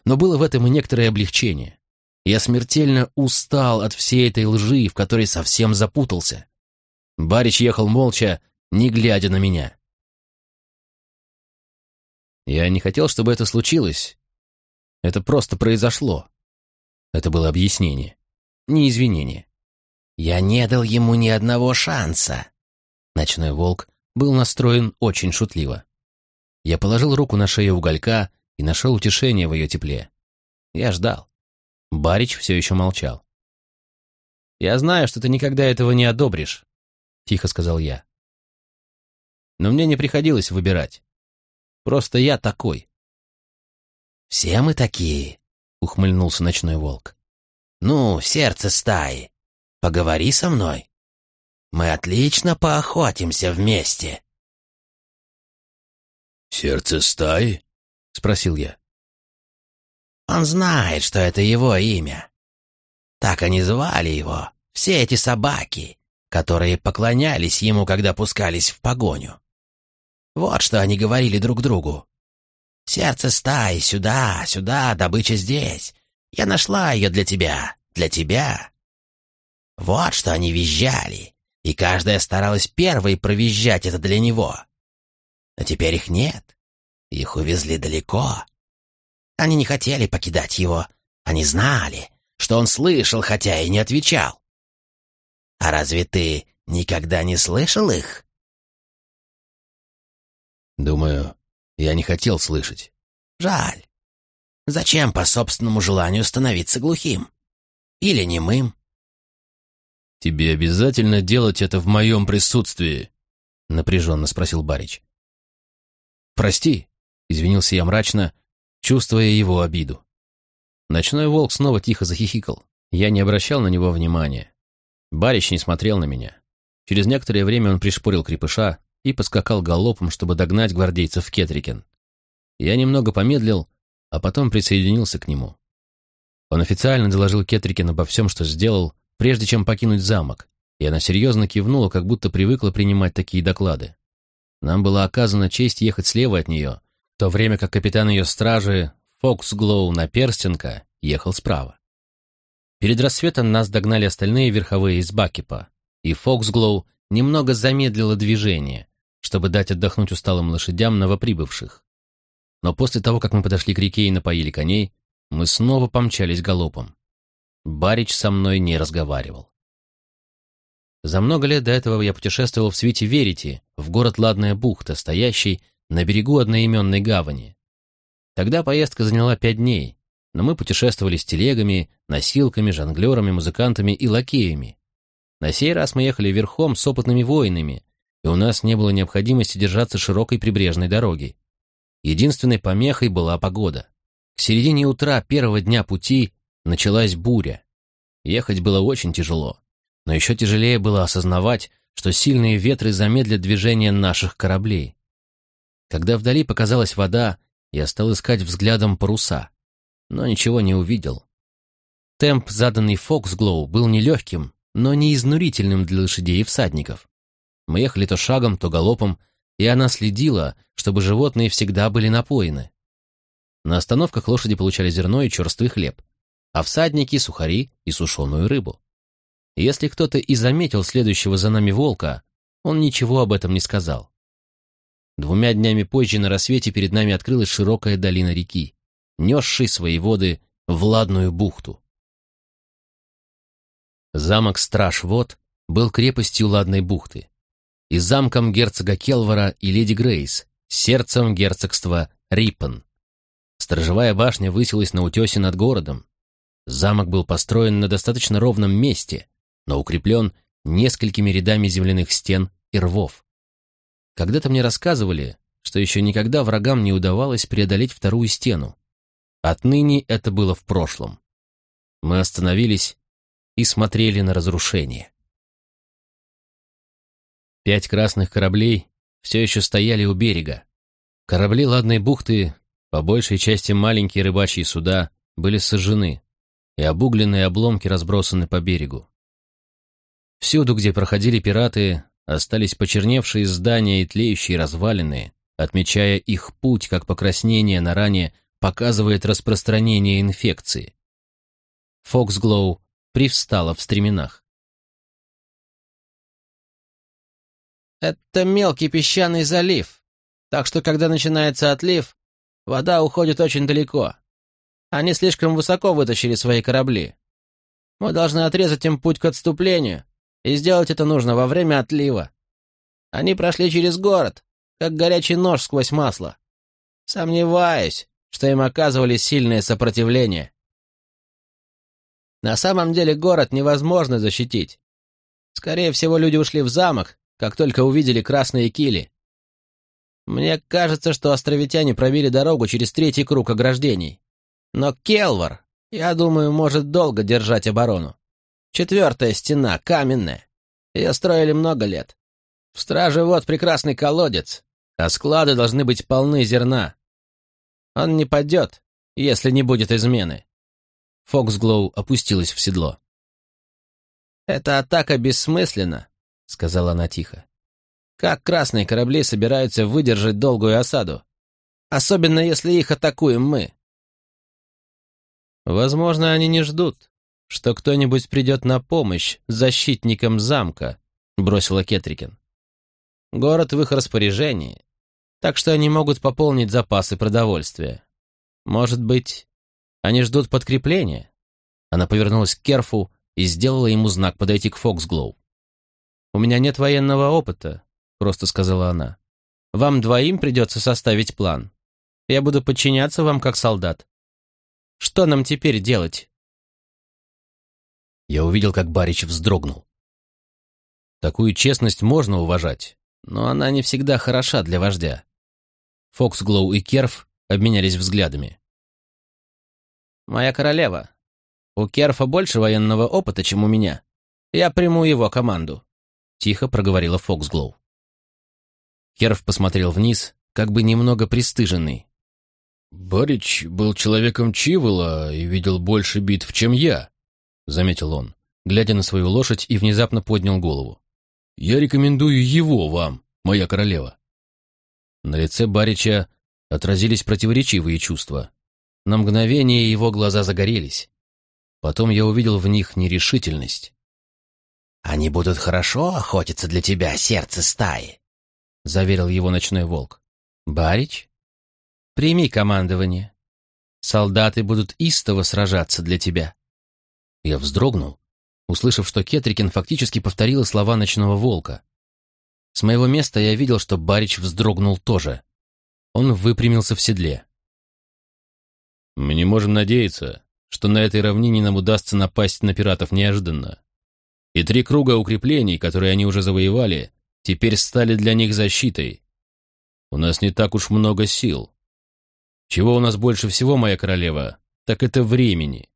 Но было в этом и некоторое облегчение. Я смертельно устал от всей этой лжи, в которой совсем запутался. Барич ехал молча, не глядя на меня. Я не хотел, чтобы это случилось. Это просто произошло. Это было объяснение, не извинение. Я не дал ему ни одного шанса. Ночной волк был настроен очень шутливо. Я положил руку на шею уголька и нашел утешение в ее тепле. Я ждал. Барич все еще молчал. «Я знаю, что ты никогда этого не одобришь», — тихо сказал я. «Но мне не приходилось выбирать. Просто я такой». «Все мы такие», — ухмыльнулся ночной волк. «Ну, сердце стаи, поговори со мной. Мы отлично поохотимся вместе». «Сердце стаи?» — спросил я. «Он знает, что это его имя. Так они звали его, все эти собаки, которые поклонялись ему, когда пускались в погоню. Вот что они говорили друг другу. «Сердце стаи, сюда, сюда, добыча здесь. Я нашла ее для тебя, для тебя». Вот что они визжали, и каждая старалась первой провизжать это для него. Но теперь их нет. Их увезли далеко. Они не хотели покидать его. Они знали, что он слышал, хотя и не отвечал. А разве ты никогда не слышал их? Думаю, я не хотел слышать. Жаль. Зачем по собственному желанию становиться глухим? Или немым? «Тебе обязательно делать это в моем присутствии?» — напряженно спросил Барич. «Прости», — извинился я мрачно, чувствуя его обиду. Ночной волк снова тихо захихикал. Я не обращал на него внимания. Барич не смотрел на меня. Через некоторое время он пришпорил крепыша и поскакал галопом, чтобы догнать гвардейцев в Кетрикен. Я немного помедлил, а потом присоединился к нему. Он официально доложил Кетрикен обо всем, что сделал, прежде чем покинуть замок, и она серьезно кивнула, как будто привыкла принимать такие доклады. Нам была оказана честь ехать слева от нее, в то время как капитан ее стражи, Фоксглоу Наперстенко, ехал справа. Перед рассветом нас догнали остальные верховые из Бакипа, и Фоксглоу немного замедлила движение, чтобы дать отдохнуть усталым лошадям новоприбывших. Но после того, как мы подошли к реке и напоили коней, мы снова помчались галопом. Барич со мной не разговаривал. За много лет до этого я путешествовал в свете Верити, в город Ладная бухта, стоящий на берегу одноименной гавани. Тогда поездка заняла пять дней, но мы путешествовали с телегами, носилками, жонглерами, музыкантами и лакеями. На сей раз мы ехали верхом с опытными воинами, и у нас не было необходимости держаться широкой прибрежной дороги. Единственной помехой была погода. К середине утра первого дня пути началась буря. Ехать было очень тяжело, но еще тяжелее было осознавать, что сильные ветры замедлят движение наших кораблей. Когда вдали показалась вода, я стал искать взглядом паруса, но ничего не увидел. Темп, заданный Фоксглоу, был нелегким, но не изнурительным для лошадей и всадников. Мы ехали то шагом, то галопом, и она следила, чтобы животные всегда были напоены. На остановках лошади получали зерно и черствый хлеб, а всадники — сухари и сушеную рыбу. Если кто-то и заметил следующего за нами волка, он ничего об этом не сказал. Двумя днями позже на рассвете перед нами открылась широкая долина реки, несшей свои воды в Ладную бухту. Замок Страж-Вод был крепостью Ладной бухты и замком герцога Келвара и леди Грейс, сердцем герцогства Риппен. Сторожевая башня высилась на утесе над городом. Замок был построен на достаточно ровном месте, но укреплен несколькими рядами земляных стен и рвов. Когда-то мне рассказывали, что еще никогда врагам не удавалось преодолеть вторую стену. Отныне это было в прошлом. Мы остановились и смотрели на разрушение. Пять красных кораблей все еще стояли у берега. Корабли Ладной бухты, по большей части маленькие рыбачьи суда, были сожжены, и обугленные обломки разбросаны по берегу. Всюду, где проходили пираты, остались почерневшие здания и тлеющие развалины, отмечая их путь, как покраснение на ране показывает распространение инфекции. Фоксглоу привстала в стременах. «Это мелкий песчаный залив, так что, когда начинается отлив, вода уходит очень далеко. Они слишком высоко вытащили свои корабли. Мы должны отрезать им путь к отступлению, и сделать это нужно во время отлива. Они прошли через город, как горячий нож сквозь масло. Сомневаюсь, что им оказывали сильное сопротивление. На самом деле город невозможно защитить. Скорее всего, люди ушли в замок, как только увидели красные кили. Мне кажется, что островитяне пробили дорогу через третий круг ограждений. Но Келвар, я думаю, может долго держать оборону. Четвертая стена, каменная. Ее строили много лет. В страже вот прекрасный колодец, а склады должны быть полны зерна. Он не падет, если не будет измены. Фоксглоу опустилась в седло. «Эта атака бессмысленна», — сказала она тихо. «Как красные корабли собираются выдержать долгую осаду? Особенно, если их атакуем мы». «Возможно, они не ждут, что кто-нибудь придет на помощь защитникам замка», — бросила Кетрикин. «Город в их распоряжении, так что они могут пополнить запасы продовольствия. Может быть, они ждут подкрепления?» Она повернулась к Керфу и сделала ему знак подойти к Фоксглоу. «У меня нет военного опыта», — просто сказала она. «Вам двоим придется составить план. Я буду подчиняться вам как солдат. Что нам теперь делать?» Я увидел, как Барич вздрогнул. Такую честность можно уважать, но она не всегда хороша для вождя. Фоксглоу и Керф обменялись взглядами. «Моя королева, у Керфа больше военного опыта, чем у меня. Я приму его команду», — тихо проговорила Фоксглоу. Керф посмотрел вниз, как бы немного пристыженный. «Барич был человеком Чивола и видел больше битв, чем я», — заметил он, глядя на свою лошадь и внезапно поднял голову. «Я рекомендую его вам, моя королева». На лице Барича отразились противоречивые чувства. На мгновение его глаза загорелись. Потом я увидел в них нерешительность. «Они будут хорошо охотиться для тебя, сердце стаи», — заверил его ночной волк. «Барич, прими командование. Солдаты будут истово сражаться для тебя». Я вздрогнул, услышав, что Кетрикин фактически повторила слова ночного волка. С моего места я видел, что Барич вздрогнул тоже. Он выпрямился в седле. Мы не можем надеяться, что на этой равнине нам удастся напасть на пиратов неожиданно. И три круга укреплений, которые они уже завоевали, теперь стали для них защитой. У нас не так уж много сил. Чего у нас больше всего, моя королева, так это времени.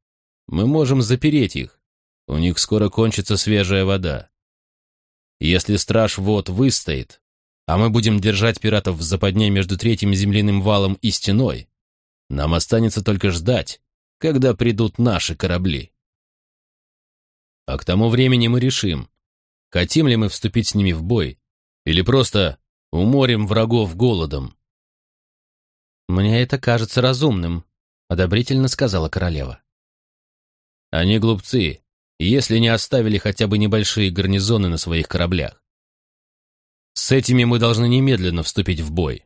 Мы можем запереть их. У них скоро кончится свежая вода. Если страж вод выстоит, а мы будем держать пиратов в западне между третьим земляным валом и стеной, нам останется только ждать, когда придут наши корабли. А к тому времени мы решим, хотим ли мы вступить с ними в бой, или просто уморим врагов голодом. «Мне это кажется разумным», — одобрительно сказала королева. Они глупцы, если не оставили хотя бы небольшие гарнизоны на своих кораблях. С этими мы должны немедленно вступить в бой.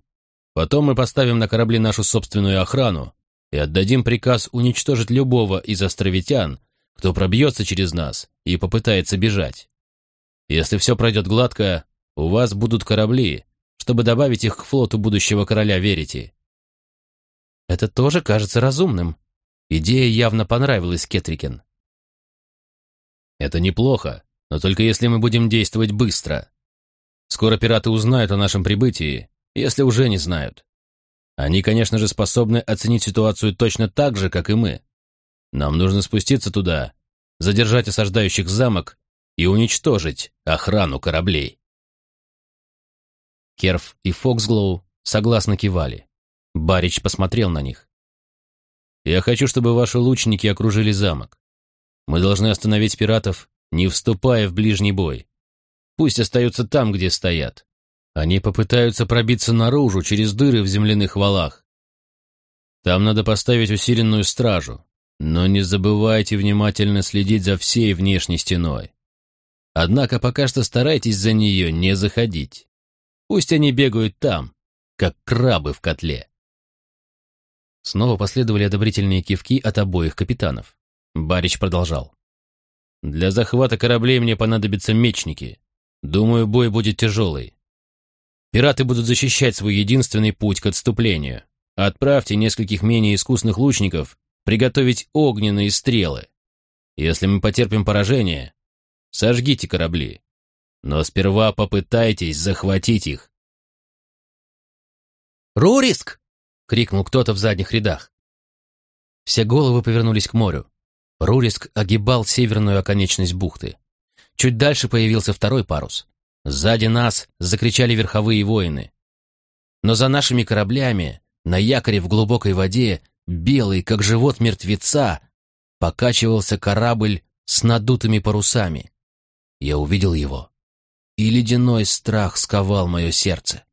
Потом мы поставим на корабли нашу собственную охрану и отдадим приказ уничтожить любого из островитян, кто пробьется через нас и попытается бежать. Если все пройдет гладко, у вас будут корабли, чтобы добавить их к флоту будущего короля Верити. Это тоже кажется разумным. Идея явно понравилась Кетрикен. Это неплохо, но только если мы будем действовать быстро. Скоро пираты узнают о нашем прибытии, если уже не знают. Они, конечно же, способны оценить ситуацию точно так же, как и мы. Нам нужно спуститься туда, задержать осаждающих замок и уничтожить охрану кораблей. Керф и Фоксглоу согласно кивали. Барич посмотрел на них. «Я хочу, чтобы ваши лучники окружили замок. Мы должны остановить пиратов, не вступая в ближний бой. Пусть остаются там, где стоят. Они попытаются пробиться наружу через дыры в земляных валах. Там надо поставить усиленную стражу, но не забывайте внимательно следить за всей внешней стеной. Однако пока что старайтесь за нее не заходить. Пусть они бегают там, как крабы в котле. Снова последовали одобрительные кивки от обоих капитанов. Барич продолжал. «Для захвата кораблей мне понадобятся мечники. Думаю, бой будет тяжелый. Пираты будут защищать свой единственный путь к отступлению. Отправьте нескольких менее искусных лучников приготовить огненные стрелы. Если мы потерпим поражение, сожгите корабли. Но сперва попытайтесь захватить их. «Руриск!» — крикнул кто-то в задних рядах. Все головы повернулись к морю. Руриск огибал северную оконечность бухты. Чуть дальше появился второй парус. Сзади нас закричали верховые воины. Но за нашими кораблями, на якоре в глубокой воде, белый, как живот мертвеца, покачивался корабль с надутыми парусами. Я увидел его, и ледяной страх сковал мое сердце.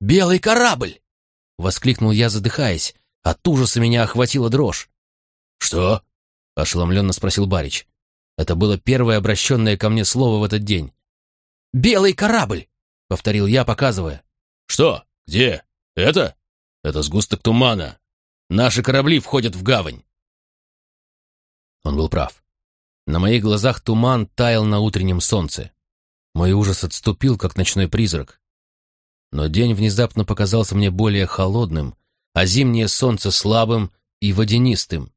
«Белый корабль!» — воскликнул я, задыхаясь. От ужаса меня охватила дрожь. «Что?» — ошеломленно спросил Барич. Это было первое обращенное ко мне слово в этот день. «Белый корабль!» — повторил я, показывая. «Что? Где? Это? Это сгусток тумана. Наши корабли входят в гавань». Он был прав. На моих глазах туман таял на утреннем солнце. Мой ужас отступил, как ночной призрак. Но день внезапно показался мне более холодным, а зимнее солнце слабым и водянистым.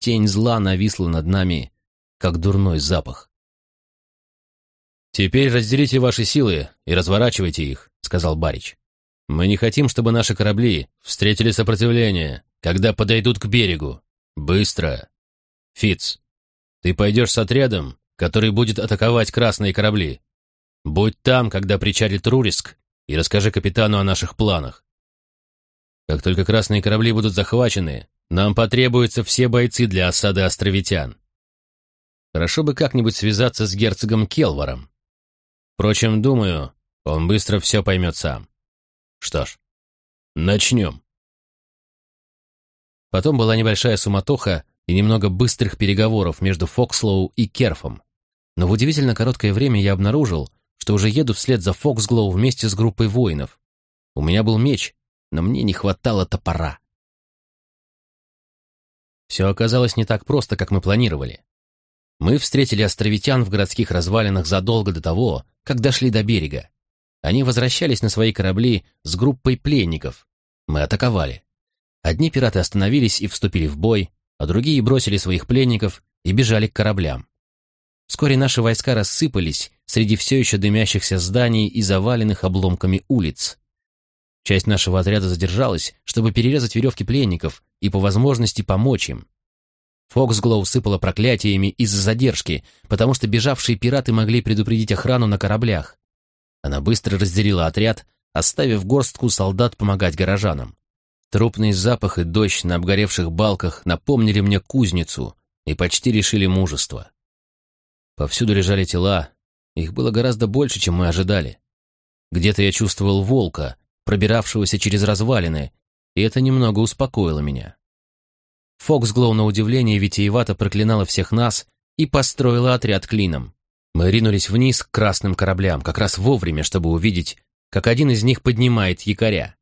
Тень зла нависла над нами, как дурной запах. «Теперь разделите ваши силы и разворачивайте их», — сказал Барич. «Мы не хотим, чтобы наши корабли встретили сопротивление, когда подойдут к берегу. Быстро! Фиц, ты пойдешь с отрядом, который будет атаковать красные корабли. Будь там, когда причалит Руриск, и расскажи капитану о наших планах. Как только красные корабли будут захвачены, нам потребуются все бойцы для осады островитян. Хорошо бы как-нибудь связаться с герцогом Келваром. Впрочем, думаю, он быстро все поймет сам. Что ж, начнем. Потом была небольшая суматоха и немного быстрых переговоров между Фокслоу и Керфом. Но в удивительно короткое время я обнаружил, что уже еду вслед за Фоксглоу вместе с группой воинов. У меня был меч, но мне не хватало топора. Все оказалось не так просто, как мы планировали. Мы встретили островитян в городских развалинах задолго до того, как дошли до берега. Они возвращались на свои корабли с группой пленников. Мы атаковали. Одни пираты остановились и вступили в бой, а другие бросили своих пленников и бежали к кораблям. Вскоре наши войска рассыпались среди все еще дымящихся зданий и заваленных обломками улиц. Часть нашего отряда задержалась, чтобы перерезать веревки пленников и по возможности помочь им. Фоксглоу сыпала проклятиями из-за задержки, потому что бежавшие пираты могли предупредить охрану на кораблях. Она быстро разделила отряд, оставив горстку солдат помогать горожанам. Трупный запах и дождь на обгоревших балках напомнили мне кузницу и почти решили мужество. Повсюду лежали тела, их было гораздо больше, чем мы ожидали. Где-то я чувствовал волка, пробиравшегося через развалины, и это немного успокоило меня. Фоксглоу на удивление витиевато проклинала всех нас и построила отряд клином. Мы ринулись вниз к красным кораблям, как раз вовремя, чтобы увидеть, как один из них поднимает якоря.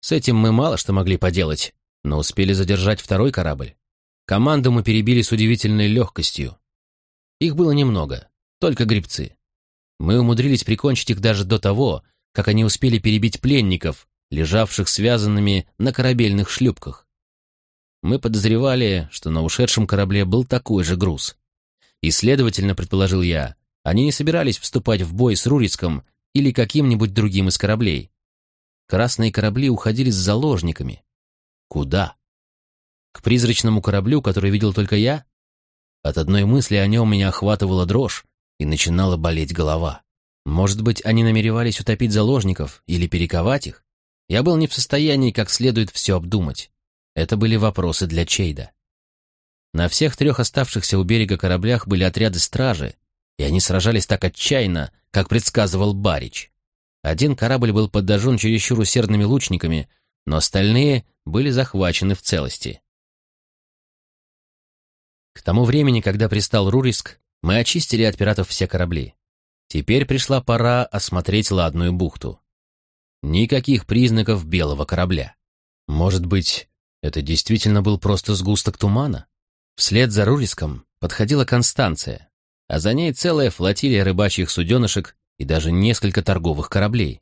С этим мы мало что могли поделать, но успели задержать второй корабль. Команду мы перебили с удивительной легкостью. Их было немного, только грибцы. Мы умудрились прикончить их даже до того, как они успели перебить пленников, лежавших связанными на корабельных шлюпках. Мы подозревали, что на ушедшем корабле был такой же груз. И, следовательно, предположил я, они не собирались вступать в бой с Рурицком или каким-нибудь другим из кораблей. Красные корабли уходили с заложниками. Куда? К призрачному кораблю, который видел только я? От одной мысли о нем меня охватывала дрожь, и начинала болеть голова. Может быть, они намеревались утопить заложников или перековать их? Я был не в состоянии как следует все обдумать. Это были вопросы для Чейда. На всех трех оставшихся у берега кораблях были отряды стражи, и они сражались так отчаянно, как предсказывал Барич. Один корабль был подожжен чересчур усердными лучниками, но остальные были захвачены в целости. К тому времени, когда пристал Руриск, мы очистили от пиратов все корабли. Теперь пришла пора осмотреть Ладную бухту. Никаких признаков белого корабля. Может быть, это действительно был просто сгусток тумана? Вслед за Руриском подходила Констанция, а за ней целая флотилия рыбачьих суденышек и даже несколько торговых кораблей.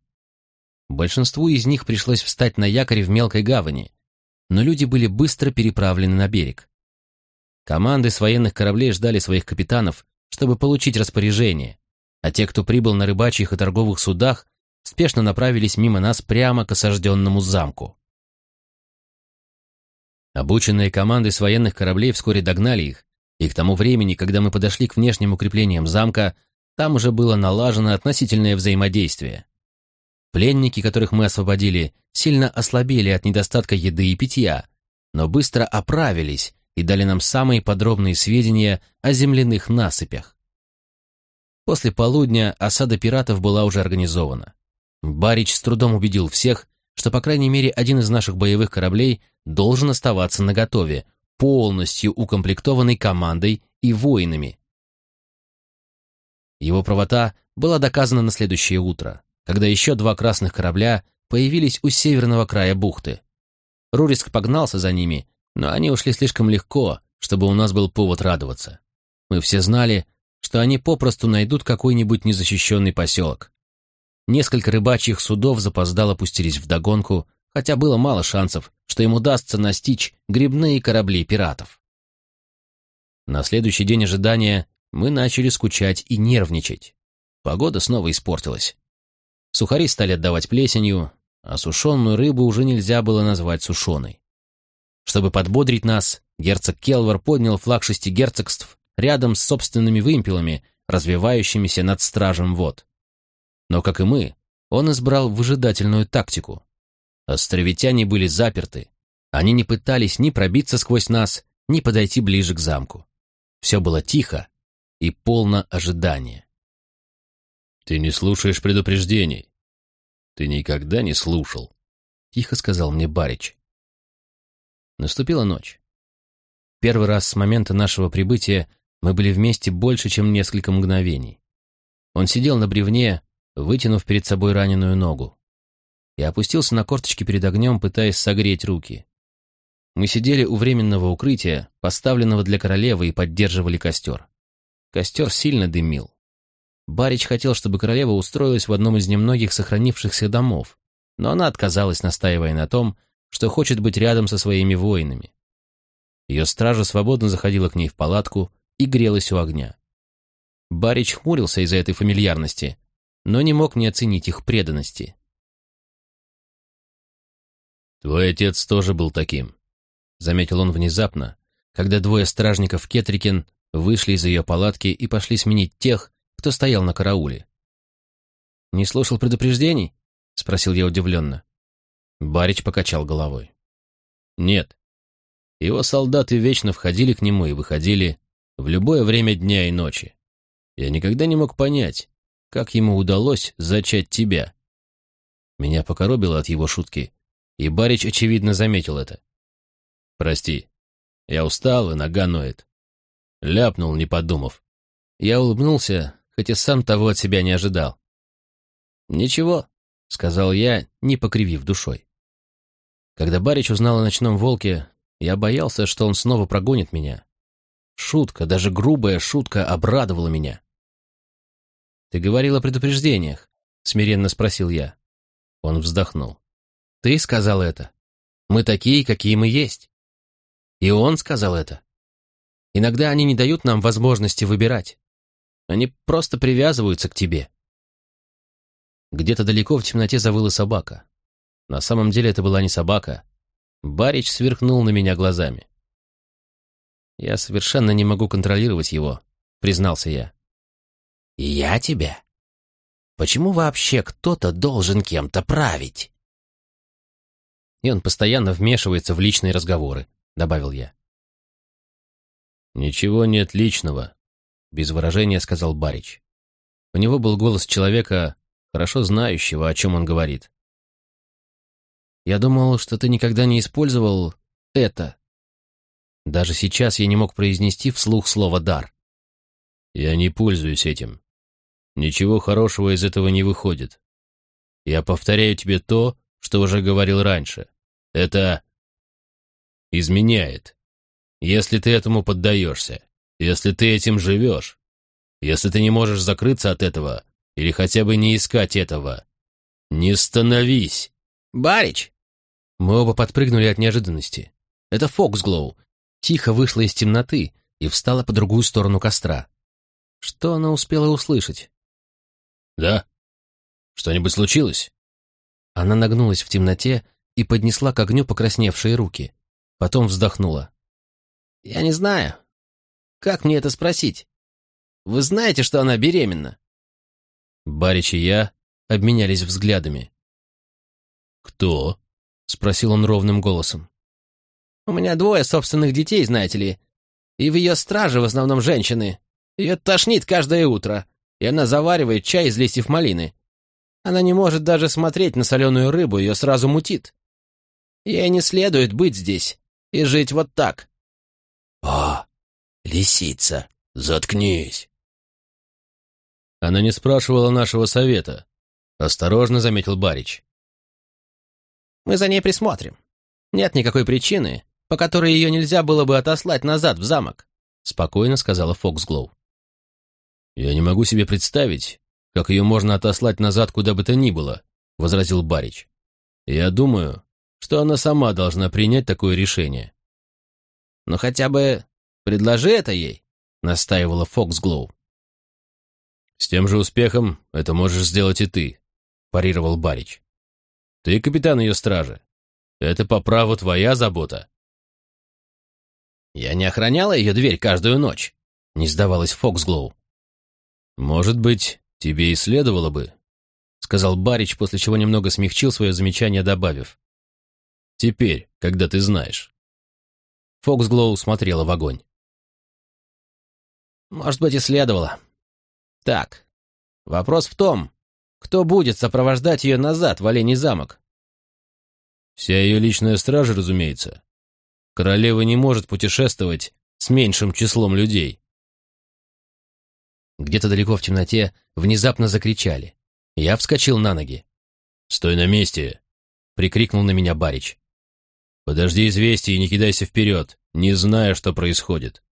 Большинству из них пришлось встать на якорь в мелкой гавани, но люди были быстро переправлены на берег. Команды с военных кораблей ждали своих капитанов, чтобы получить распоряжение, а те, кто прибыл на рыбачьих и торговых судах, спешно направились мимо нас прямо к осажденному замку. Обученные команды с военных кораблей вскоре догнали их, и к тому времени, когда мы подошли к внешним укреплениям замка, там уже было налажено относительное взаимодействие. Пленники, которых мы освободили, сильно ослабели от недостатка еды и питья, но быстро оправились и дали нам самые подробные сведения о земляных насыпях. После полудня осада пиратов была уже организована. Барич с трудом убедил всех, что по крайней мере один из наших боевых кораблей должен оставаться наготове, полностью укомплектованный командой и воинами. Его правота была доказана на следующее утро, когда еще два красных корабля появились у северного края бухты. Руриск погнался за ними, но они ушли слишком легко, чтобы у нас был повод радоваться. Мы все знали, что они попросту найдут какой-нибудь незащищенный поселок. Несколько рыбачьих судов запоздало пустились вдогонку, хотя было мало шансов, что им удастся настичь грибные корабли пиратов. На следующий день ожидания мы начали скучать и нервничать. Погода снова испортилась. Сухари стали отдавать плесенью, а сушеную рыбу уже нельзя было назвать сушеной. Чтобы подбодрить нас, герцог Келвар поднял флаг шести герцогств рядом с собственными вымпелами, развивающимися над стражем вод. Но, как и мы, он избрал выжидательную тактику. Островитяне были заперты. Они не пытались ни пробиться сквозь нас, ни подойти ближе к замку. Все было тихо и полно ожидания. «Ты не слушаешь предупреждений. Ты никогда не слушал», — тихо сказал мне Барич. Наступила ночь. Первый раз с момента нашего прибытия мы были вместе больше, чем несколько мгновений. Он сидел на бревне, вытянув перед собой раненую ногу. Я опустился на корточки перед огнем, пытаясь согреть руки. Мы сидели у временного укрытия, поставленного для королевы, и поддерживали костер. Костер сильно дымил. Барич хотел, чтобы королева устроилась в одном из немногих сохранившихся домов, но она отказалась, настаивая на том, что хочет быть рядом со своими воинами. Ее стража свободно заходила к ней в палатку, и грелась у огня. Барич хмурился из-за этой фамильярности, но не мог не оценить их преданности. «Твой отец тоже был таким», — заметил он внезапно, когда двое стражников Кетрикен вышли из ее палатки и пошли сменить тех, кто стоял на карауле. «Не слушал предупреждений?» — спросил я удивленно. Барич покачал головой. «Нет. Его солдаты вечно входили к нему и выходили, в любое время дня и ночи. Я никогда не мог понять, как ему удалось зачать тебя. Меня покоробило от его шутки, и Барич, очевидно, заметил это. Прости, я устал и нога ноет. Ляпнул, не подумав. Я улыбнулся, хоть и сам того от себя не ожидал. «Ничего», — сказал я, не покривив душой. Когда Барич узнал о ночном волке, я боялся, что он снова прогонит меня. Шутка, даже грубая шутка, обрадовала меня. «Ты говорил о предупреждениях», — смиренно спросил я. Он вздохнул. «Ты сказал это. Мы такие, какие мы есть». И он сказал это. Иногда они не дают нам возможности выбирать. Они просто привязываются к тебе. Где-то далеко в темноте завыла собака. На самом деле это была не собака. Барич сверкнул на меня глазами. «Я совершенно не могу контролировать его», — признался я. «Я тебя? Почему вообще кто-то должен кем-то править?» «И он постоянно вмешивается в личные разговоры», — добавил я. «Ничего нет личного», — без выражения сказал Барич. У него был голос человека, хорошо знающего, о чем он говорит. «Я думал, что ты никогда не использовал это». Даже сейчас я не мог произнести вслух слово «дар». «Я не пользуюсь этим. Ничего хорошего из этого не выходит. Я повторяю тебе то, что уже говорил раньше. Это изменяет. Если ты этому поддаешься, если ты этим живешь, если ты не можешь закрыться от этого или хотя бы не искать этого, не становись. Барич! Мы оба подпрыгнули от неожиданности. Это Фоксглоу. Тихо вышла из темноты и встала по другую сторону костра. Что она успела услышать? Да? Что-нибудь случилось? Она нагнулась в темноте и поднесла к огню покрасневшие руки. Потом вздохнула. Я не знаю. Как мне это спросить? Вы знаете, что она беременна?» Барич и я обменялись взглядами. «Кто?» — спросил он ровным голосом. «У меня двое собственных детей, знаете ли. И в ее страже в основном женщины. Ее тошнит каждое утро, и она заваривает чай из листьев малины. Она не может даже смотреть на соленую рыбу, ее сразу мутит. Ей не следует быть здесь и жить вот так. «О, лисица, заткнись!» Она не спрашивала нашего совета. Осторожно заметил Барич. «Мы за ней присмотрим. Нет никакой причины, по которой ее нельзя было бы отослать назад в замок», спокойно сказала Фоксглоу. «Я не могу себе представить, как ее можно отослать назад куда бы то ни было», возразил Барич. «Я думаю, что она сама должна принять такое решение. «Ну хотя бы предложи это ей», — настаивала Фоксглоу. «С тем же успехом это можешь сделать и ты», — парировал Барич. «Ты капитан ее стражи. Это по праву твоя забота». «Я не охраняла ее дверь каждую ночь», — не сдавалась Фоксглоу. «Может быть, тебе и следовало бы», — сказал Барич, после чего немного смягчил свое замечание, добавив. «Теперь, когда ты знаешь». Фоксглоу смотрела в огонь. «Может быть, и следовало. Так, вопрос в том, кто будет сопровождать ее назад в Оленей замок?» «Вся ее личная стража, разумеется. Королева не может путешествовать с меньшим числом людей». Где-то далеко в темноте внезапно закричали. Я вскочил на ноги. «Стой на месте!» — прикрикнул на меня Барич. Подожди известия и не кидайся вперед, не зная, что происходит.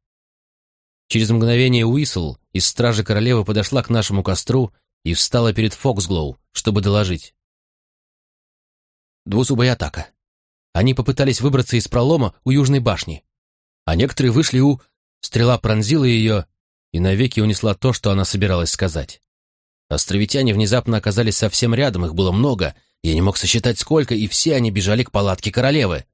Через мгновение Уисл из Стражи Королевы подошла к нашему костру и встала перед Фоксглоу, чтобы доложить. Двузубая атака. Они попытались выбраться из пролома у Южной башни, а некоторые вышли у... Стрела пронзила ее и навеки унесла то, что она собиралась сказать. Островитяне внезапно оказались совсем рядом, их было много, я не мог сосчитать сколько, и все они бежали к палатке королевы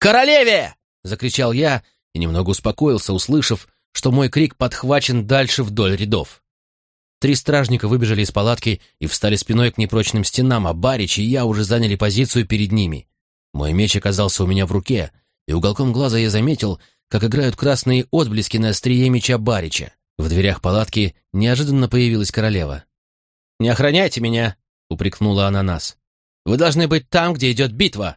королеве!» — закричал я и немного успокоился, услышав, что мой крик подхвачен дальше вдоль рядов. Три стражника выбежали из палатки и встали спиной к непрочным стенам, а Барич и я уже заняли позицию перед ними. Мой меч оказался у меня в руке, и уголком глаза я заметил, как играют красные отблески на острие меча Барича. В дверях палатки неожиданно появилась королева. «Не охраняйте меня!» — упрекнула она нас. «Вы должны быть там, где идет битва!»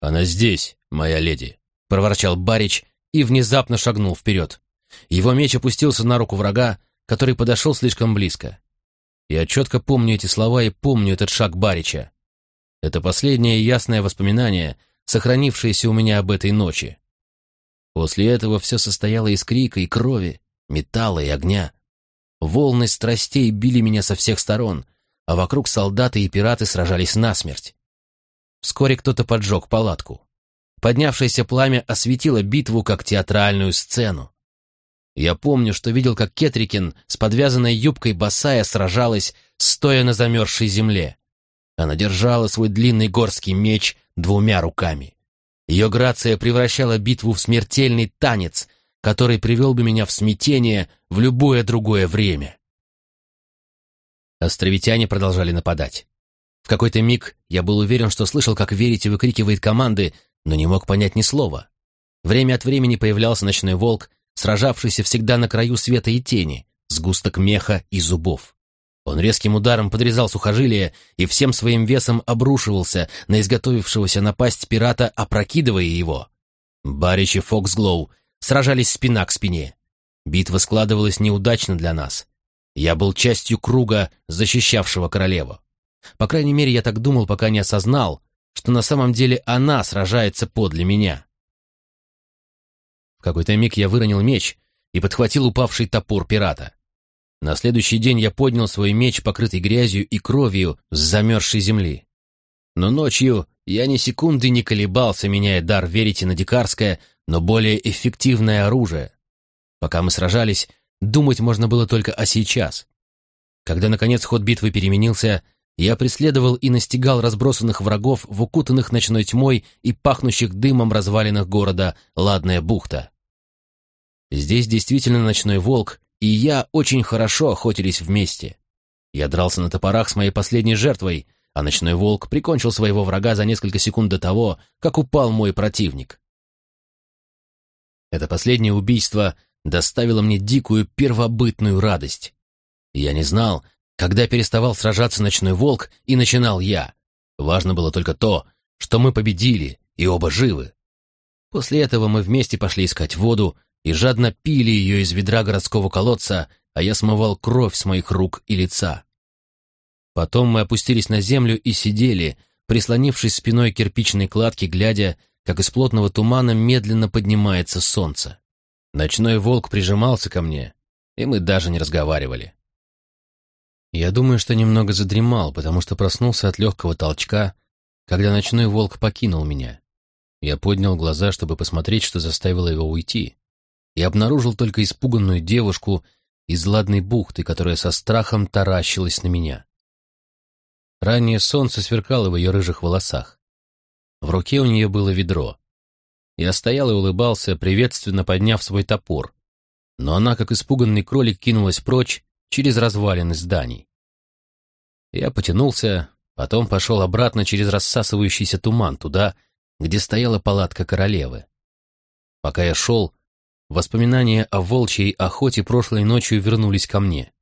«Она здесь, моя леди», — проворчал Барич и внезапно шагнул вперед. Его меч опустился на руку врага, который подошел слишком близко. Я четко помню эти слова и помню этот шаг Барича. Это последнее ясное воспоминание, сохранившееся у меня об этой ночи. После этого все состояло из крика и крови, металла и огня. Волны страстей били меня со всех сторон, а вокруг солдаты и пираты сражались насмерть. Вскоре кто-то поджег палатку. Поднявшееся пламя осветило битву как театральную сцену. Я помню, что видел, как Кетрикин с подвязанной юбкой босая сражалась, стоя на замерзшей земле. Она держала свой длинный горский меч двумя руками. Ее грация превращала битву в смертельный танец, который привел бы меня в смятение в любое другое время. Островитяне продолжали нападать. В какой-то миг я был уверен, что слышал, как Верите выкрикивает команды, но не мог понять ни слова. Время от времени появлялся ночной волк, сражавшийся всегда на краю света и тени, сгусток меха и зубов. Он резким ударом подрезал сухожилие и всем своим весом обрушивался на изготовившегося напасть пирата, опрокидывая его. Барич и Фоксглоу сражались спина к спине. Битва складывалась неудачно для нас. Я был частью круга, защищавшего королеву. По крайней мере, я так думал, пока не осознал, что на самом деле она сражается подле меня. В какой-то миг я выронил меч и подхватил упавший топор пирата. На следующий день я поднял свой меч, покрытый грязью и кровью с замерзшей земли. Но ночью я ни секунды не колебался, меняя дар верите на дикарское, но более эффективное оружие. Пока мы сражались, думать можно было только о сейчас. Когда, наконец, ход битвы переменился, я преследовал и настигал разбросанных врагов в укутанных ночной тьмой и пахнущих дымом развалинах города Ладная бухта. Здесь действительно ночной волк, и я очень хорошо охотились вместе. Я дрался на топорах с моей последней жертвой, а ночной волк прикончил своего врага за несколько секунд до того, как упал мой противник. Это последнее убийство доставило мне дикую первобытную радость. Я не знал, когда переставал сражаться ночной волк и начинал я. Важно было только то, что мы победили и оба живы. После этого мы вместе пошли искать воду и жадно пили ее из ведра городского колодца, а я смывал кровь с моих рук и лица. Потом мы опустились на землю и сидели, прислонившись спиной к кирпичной кладке, глядя, как из плотного тумана медленно поднимается солнце. Ночной волк прижимался ко мне, и мы даже не разговаривали. Я думаю, что немного задремал, потому что проснулся от легкого толчка, когда ночной волк покинул меня. Я поднял глаза, чтобы посмотреть, что заставило его уйти, и обнаружил только испуганную девушку из ладной бухты, которая со страхом таращилась на меня. Раннее солнце сверкало в ее рыжих волосах. В руке у нее было ведро. Я стоял и улыбался, приветственно подняв свой топор, но она, как испуганный кролик, кинулась прочь, через развалины зданий. Я потянулся, потом пошел обратно через рассасывающийся туман туда, где стояла палатка королевы. Пока я шел, воспоминания о волчьей охоте прошлой ночью вернулись ко мне.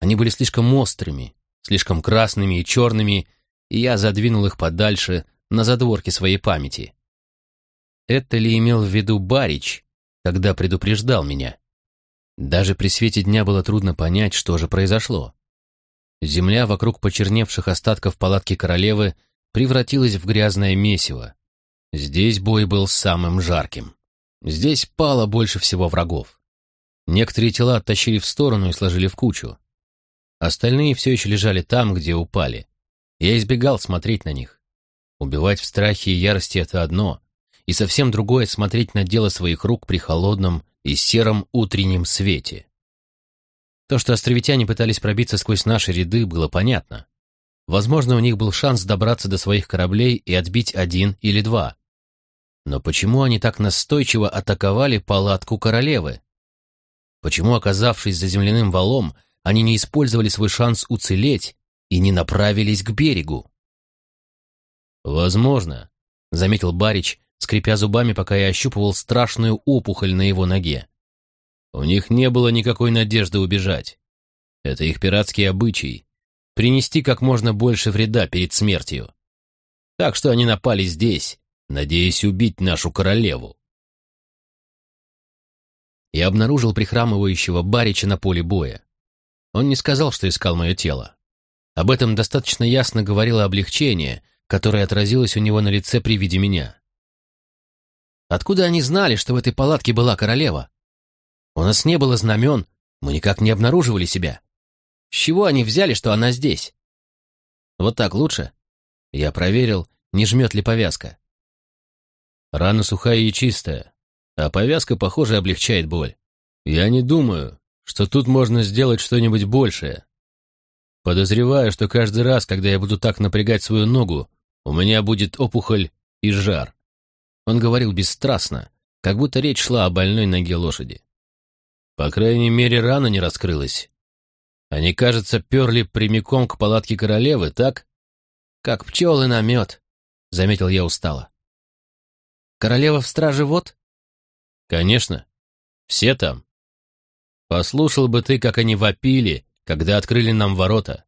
Они были слишком острыми, слишком красными и черными, и я задвинул их подальше, на задворки своей памяти. Это ли имел в виду Барич, когда предупреждал меня? Даже при свете дня было трудно понять, что же произошло. Земля вокруг почерневших остатков палатки королевы превратилась в грязное месиво. Здесь бой был самым жарким. Здесь пало больше всего врагов. Некоторые тела оттащили в сторону и сложили в кучу. Остальные все еще лежали там, где упали. Я избегал смотреть на них. Убивать в страхе и ярости — это одно, и совсем другое — смотреть на дело своих рук при холодном, и сером утреннем свете. То, что островитяне пытались пробиться сквозь наши ряды, было понятно. Возможно, у них был шанс добраться до своих кораблей и отбить один или два. Но почему они так настойчиво атаковали палатку королевы? Почему, оказавшись за земляным валом, они не использовали свой шанс уцелеть и не направились к берегу? «Возможно», — заметил Барич, скрипя зубами, пока я ощупывал страшную опухоль на его ноге. У них не было никакой надежды убежать. Это их пиратский обычай — принести как можно больше вреда перед смертью. Так что они напали здесь, надеясь убить нашу королеву. и обнаружил прихрамывающего Барича на поле боя. Он не сказал, что искал мое тело. Об этом достаточно ясно говорило облегчение, которое отразилось у него на лице при виде меня. Откуда они знали, что в этой палатке была королева? У нас не было знамен, мы никак не обнаруживали себя. С чего они взяли, что она здесь? Вот так лучше? Я проверил, не жмет ли повязка. Рана сухая и чистая, а повязка, похоже, облегчает боль. Я не думаю, что тут можно сделать что-нибудь большее. Подозреваю, что каждый раз, когда я буду так напрягать свою ногу, у меня будет опухоль и жар. Он говорил бесстрастно, как будто речь шла о больной ноге лошади. По крайней мере, рана не раскрылась. Они, кажется, перли прямиком к палатке королевы, так? Как пчелы на мед, — заметил я устало. Королева в страже вот? Конечно. Все там. Послушал бы ты, как они вопили, когда открыли нам ворота.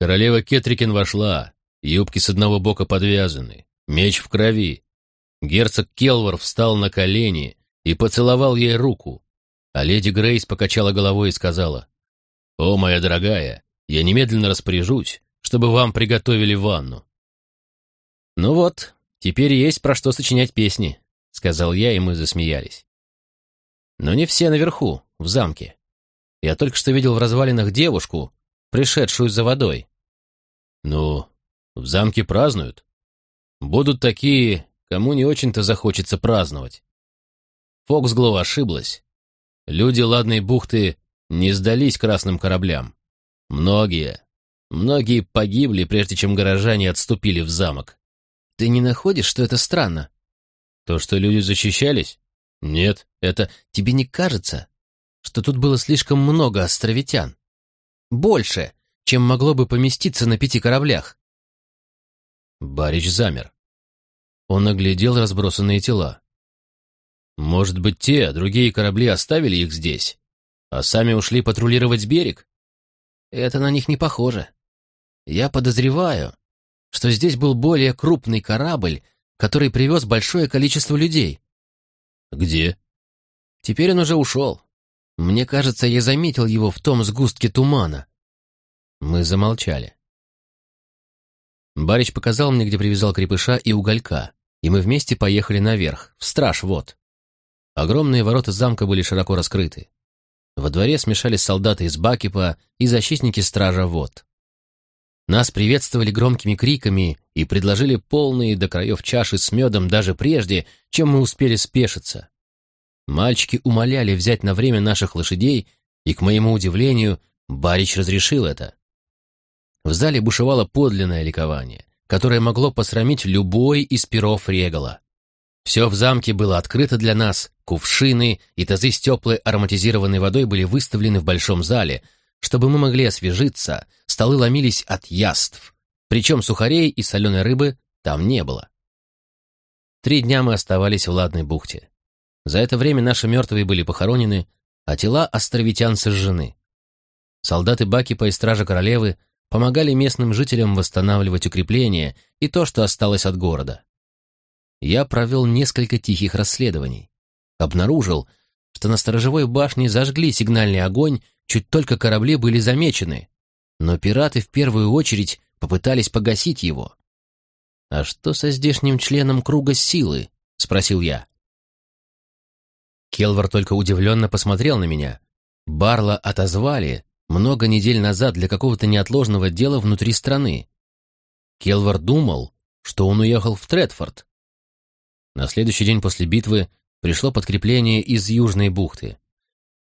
Королева Кетрикин вошла, юбки с одного бока подвязаны, меч в крови. Герцог Келвор встал на колени и поцеловал ей руку, а леди Грейс покачала головой и сказала, «О, моя дорогая, я немедленно распоряжусь, чтобы вам приготовили ванну». «Ну вот, теперь есть про что сочинять песни», — сказал я, и мы засмеялись. Но не все наверху, в замке. Я только что видел в развалинах девушку, пришедшую за водой. Ну, в замке празднуют. Будут такие, кому не очень-то захочется праздновать. Фоксглоу ошиблась. Люди Ладной бухты не сдались красным кораблям. Многие, многие погибли, прежде чем горожане отступили в замок. Ты не находишь, что это странно? То, что люди защищались? Нет, это... Тебе не кажется, что тут было слишком много островитян? Больше, чем могло бы поместиться на пяти кораблях. Барич замер. Он оглядел разбросанные тела. Может быть, те, другие корабли оставили их здесь, а сами ушли патрулировать берег? Это на них не похоже. Я подозреваю, что здесь был более крупный корабль, который привез большое количество людей. Где? Теперь он уже ушел. Мне кажется, я заметил его в том сгустке тумана. Мы замолчали. Барич показал мне, где привязал крепыша и уголька, и мы вместе поехали наверх, в страж вот. Огромные ворота замка были широко раскрыты. Во дворе смешались солдаты из Бакипа и защитники стража вот. Нас приветствовали громкими криками и предложили полные до краев чаши с медом даже прежде, чем мы успели спешиться. Мальчики умоляли взять на время наших лошадей, и, к моему удивлению, Барич разрешил это. В зале бушевало подлинное ликование, которое могло посрамить любой из перов Регала. Все в замке было открыто для нас, кувшины и тазы с теплой ароматизированной водой были выставлены в большом зале, чтобы мы могли освежиться, столы ломились от яств, причем сухарей и соленой рыбы там не было. Три дня мы оставались в Ладной бухте. За это время наши мертвые были похоронены, а тела островитян сожжены. Солдаты Бакипа и Стража Королевы помогали местным жителям восстанавливать укрепления и то, что осталось от города. Я провел несколько тихих расследований. Обнаружил, что на сторожевой башне зажгли сигнальный огонь, чуть только корабли были замечены, но пираты в первую очередь попытались погасить его. «А что со здешним членом круга силы?» — спросил я. Келвар только удивленно посмотрел на меня. Барла отозвали, много недель назад для какого-то неотложного дела внутри страны. Келвар думал, что он уехал в Тредфорд. На следующий день после битвы пришло подкрепление из Южной бухты.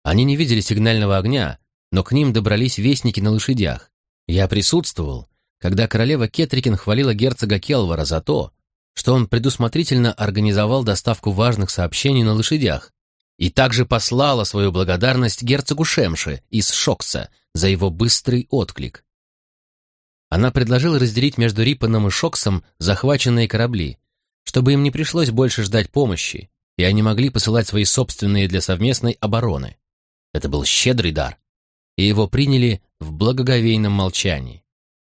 Они не видели сигнального огня, но к ним добрались вестники на лошадях. Я присутствовал, когда королева Кетрикин хвалила герцога Келвара за то, что он предусмотрительно организовал доставку важных сообщений на лошадях, и также послала свою благодарность герцогу Шемши из Шокса за его быстрый отклик. Она предложила разделить между Риппаном и Шоксом захваченные корабли, чтобы им не пришлось больше ждать помощи, и они могли посылать свои собственные для совместной обороны. Это был щедрый дар, и его приняли в благоговейном молчании.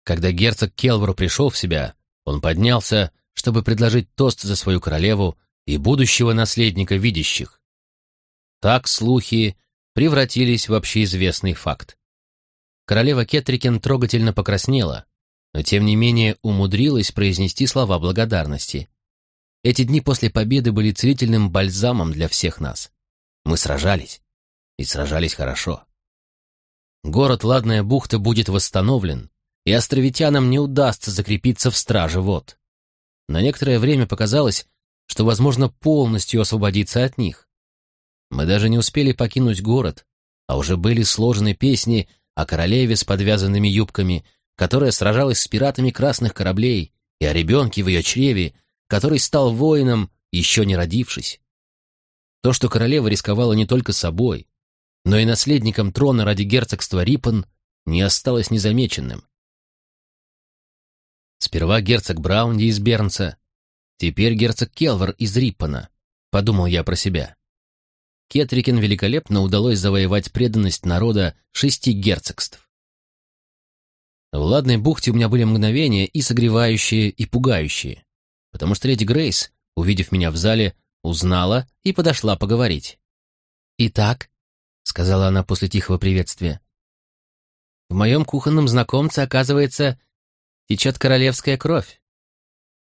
Когда герцог Келвор пришел в себя, он поднялся, чтобы предложить тост за свою королеву и будущего наследника видящих. Так слухи превратились в общеизвестный факт. Королева Кетрикен трогательно покраснела, но тем не менее умудрилась произнести слова благодарности. Эти дни после победы были целительным бальзамом для всех нас. Мы сражались, и сражались хорошо. Город Ладная бухта будет восстановлен, и островитянам не удастся закрепиться в страже вод. На некоторое время показалось, что возможно полностью освободиться от них. Мы даже не успели покинуть город, а уже были сложены песни о королеве с подвязанными юбками, которая сражалась с пиратами красных кораблей, и о ребенке в ее чреве, который стал воином, еще не родившись. То, что королева рисковала не только собой, но и наследником трона ради герцогства Риппен, не осталось незамеченным. Сперва герцог Браунди из Бернса, теперь герцог Келвар из Риппена, подумал я про себя. Кетрикен великолепно удалось завоевать преданность народа шести герцогств. В Ладной бухте у меня были мгновения и согревающие, и пугающие, потому что леди Грейс, увидев меня в зале, узнала и подошла поговорить. «Итак», — сказала она после тихого приветствия, «в моем кухонном знакомце, оказывается, течет королевская кровь.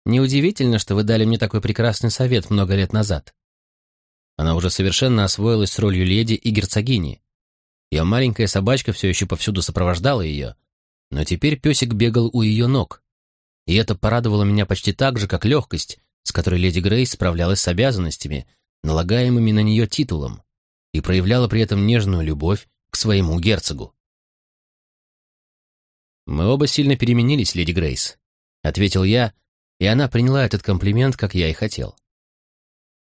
Неудивительно, что вы дали мне такой прекрасный совет много лет назад. Она уже совершенно освоилась с ролью леди и герцогини. Ее маленькая собачка все еще повсюду сопровождала ее, но теперь песик бегал у ее ног. И это порадовало меня почти так же, как легкость, с которой леди Грейс справлялась с обязанностями, налагаемыми на нее титулом, и проявляла при этом нежную любовь к своему герцогу. «Мы оба сильно переменились, леди Грейс», — ответил я, и она приняла этот комплимент, как я и хотел.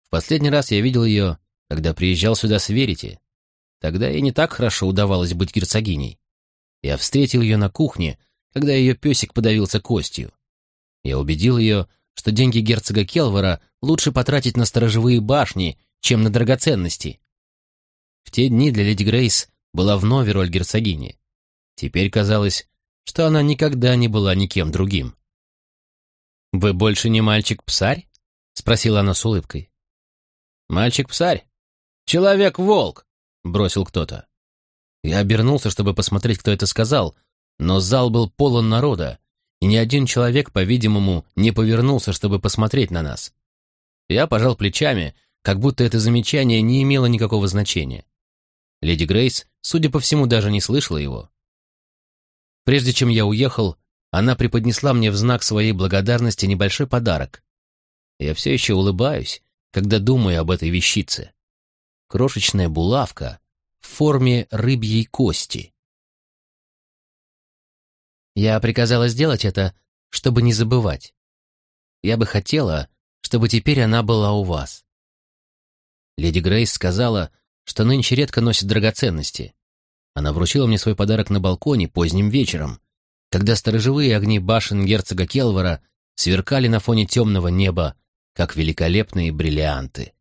В последний раз я видел ее, когда приезжал сюда с Верити. Тогда ей не так хорошо удавалось быть герцогиней. Я встретил ее на кухне, когда ее песик подавился костью. Я убедил ее, что деньги герцога Келвара лучше потратить на сторожевые башни, чем на драгоценности. В те дни для леди Грейс была вновь роль герцогини. Теперь казалось, что она никогда не была никем другим. «Вы больше не мальчик-псарь?» — спросила она с улыбкой. «Мальчик-псарь! Человек-волк!» — бросил кто-то. Я обернулся, чтобы посмотреть, кто это сказал, но зал был полон народа, и ни один человек, по-видимому, не повернулся, чтобы посмотреть на нас. Я пожал плечами, как будто это замечание не имело никакого значения. Леди Грейс, судя по всему, даже не слышала его. Прежде чем я уехал, она преподнесла мне в знак своей благодарности небольшой подарок. Я все еще улыбаюсь, когда думаю об этой вещице. Крошечная булавка в форме рыбьей кости. Я приказала сделать это, чтобы не забывать. Я бы хотела, чтобы теперь она была у вас. Леди Грейс сказала, что нынче редко носит драгоценности. Она вручила мне свой подарок на балконе поздним вечером, когда сторожевые огни башен герцога Келвара сверкали на фоне темного неба как великолепные бриллианты.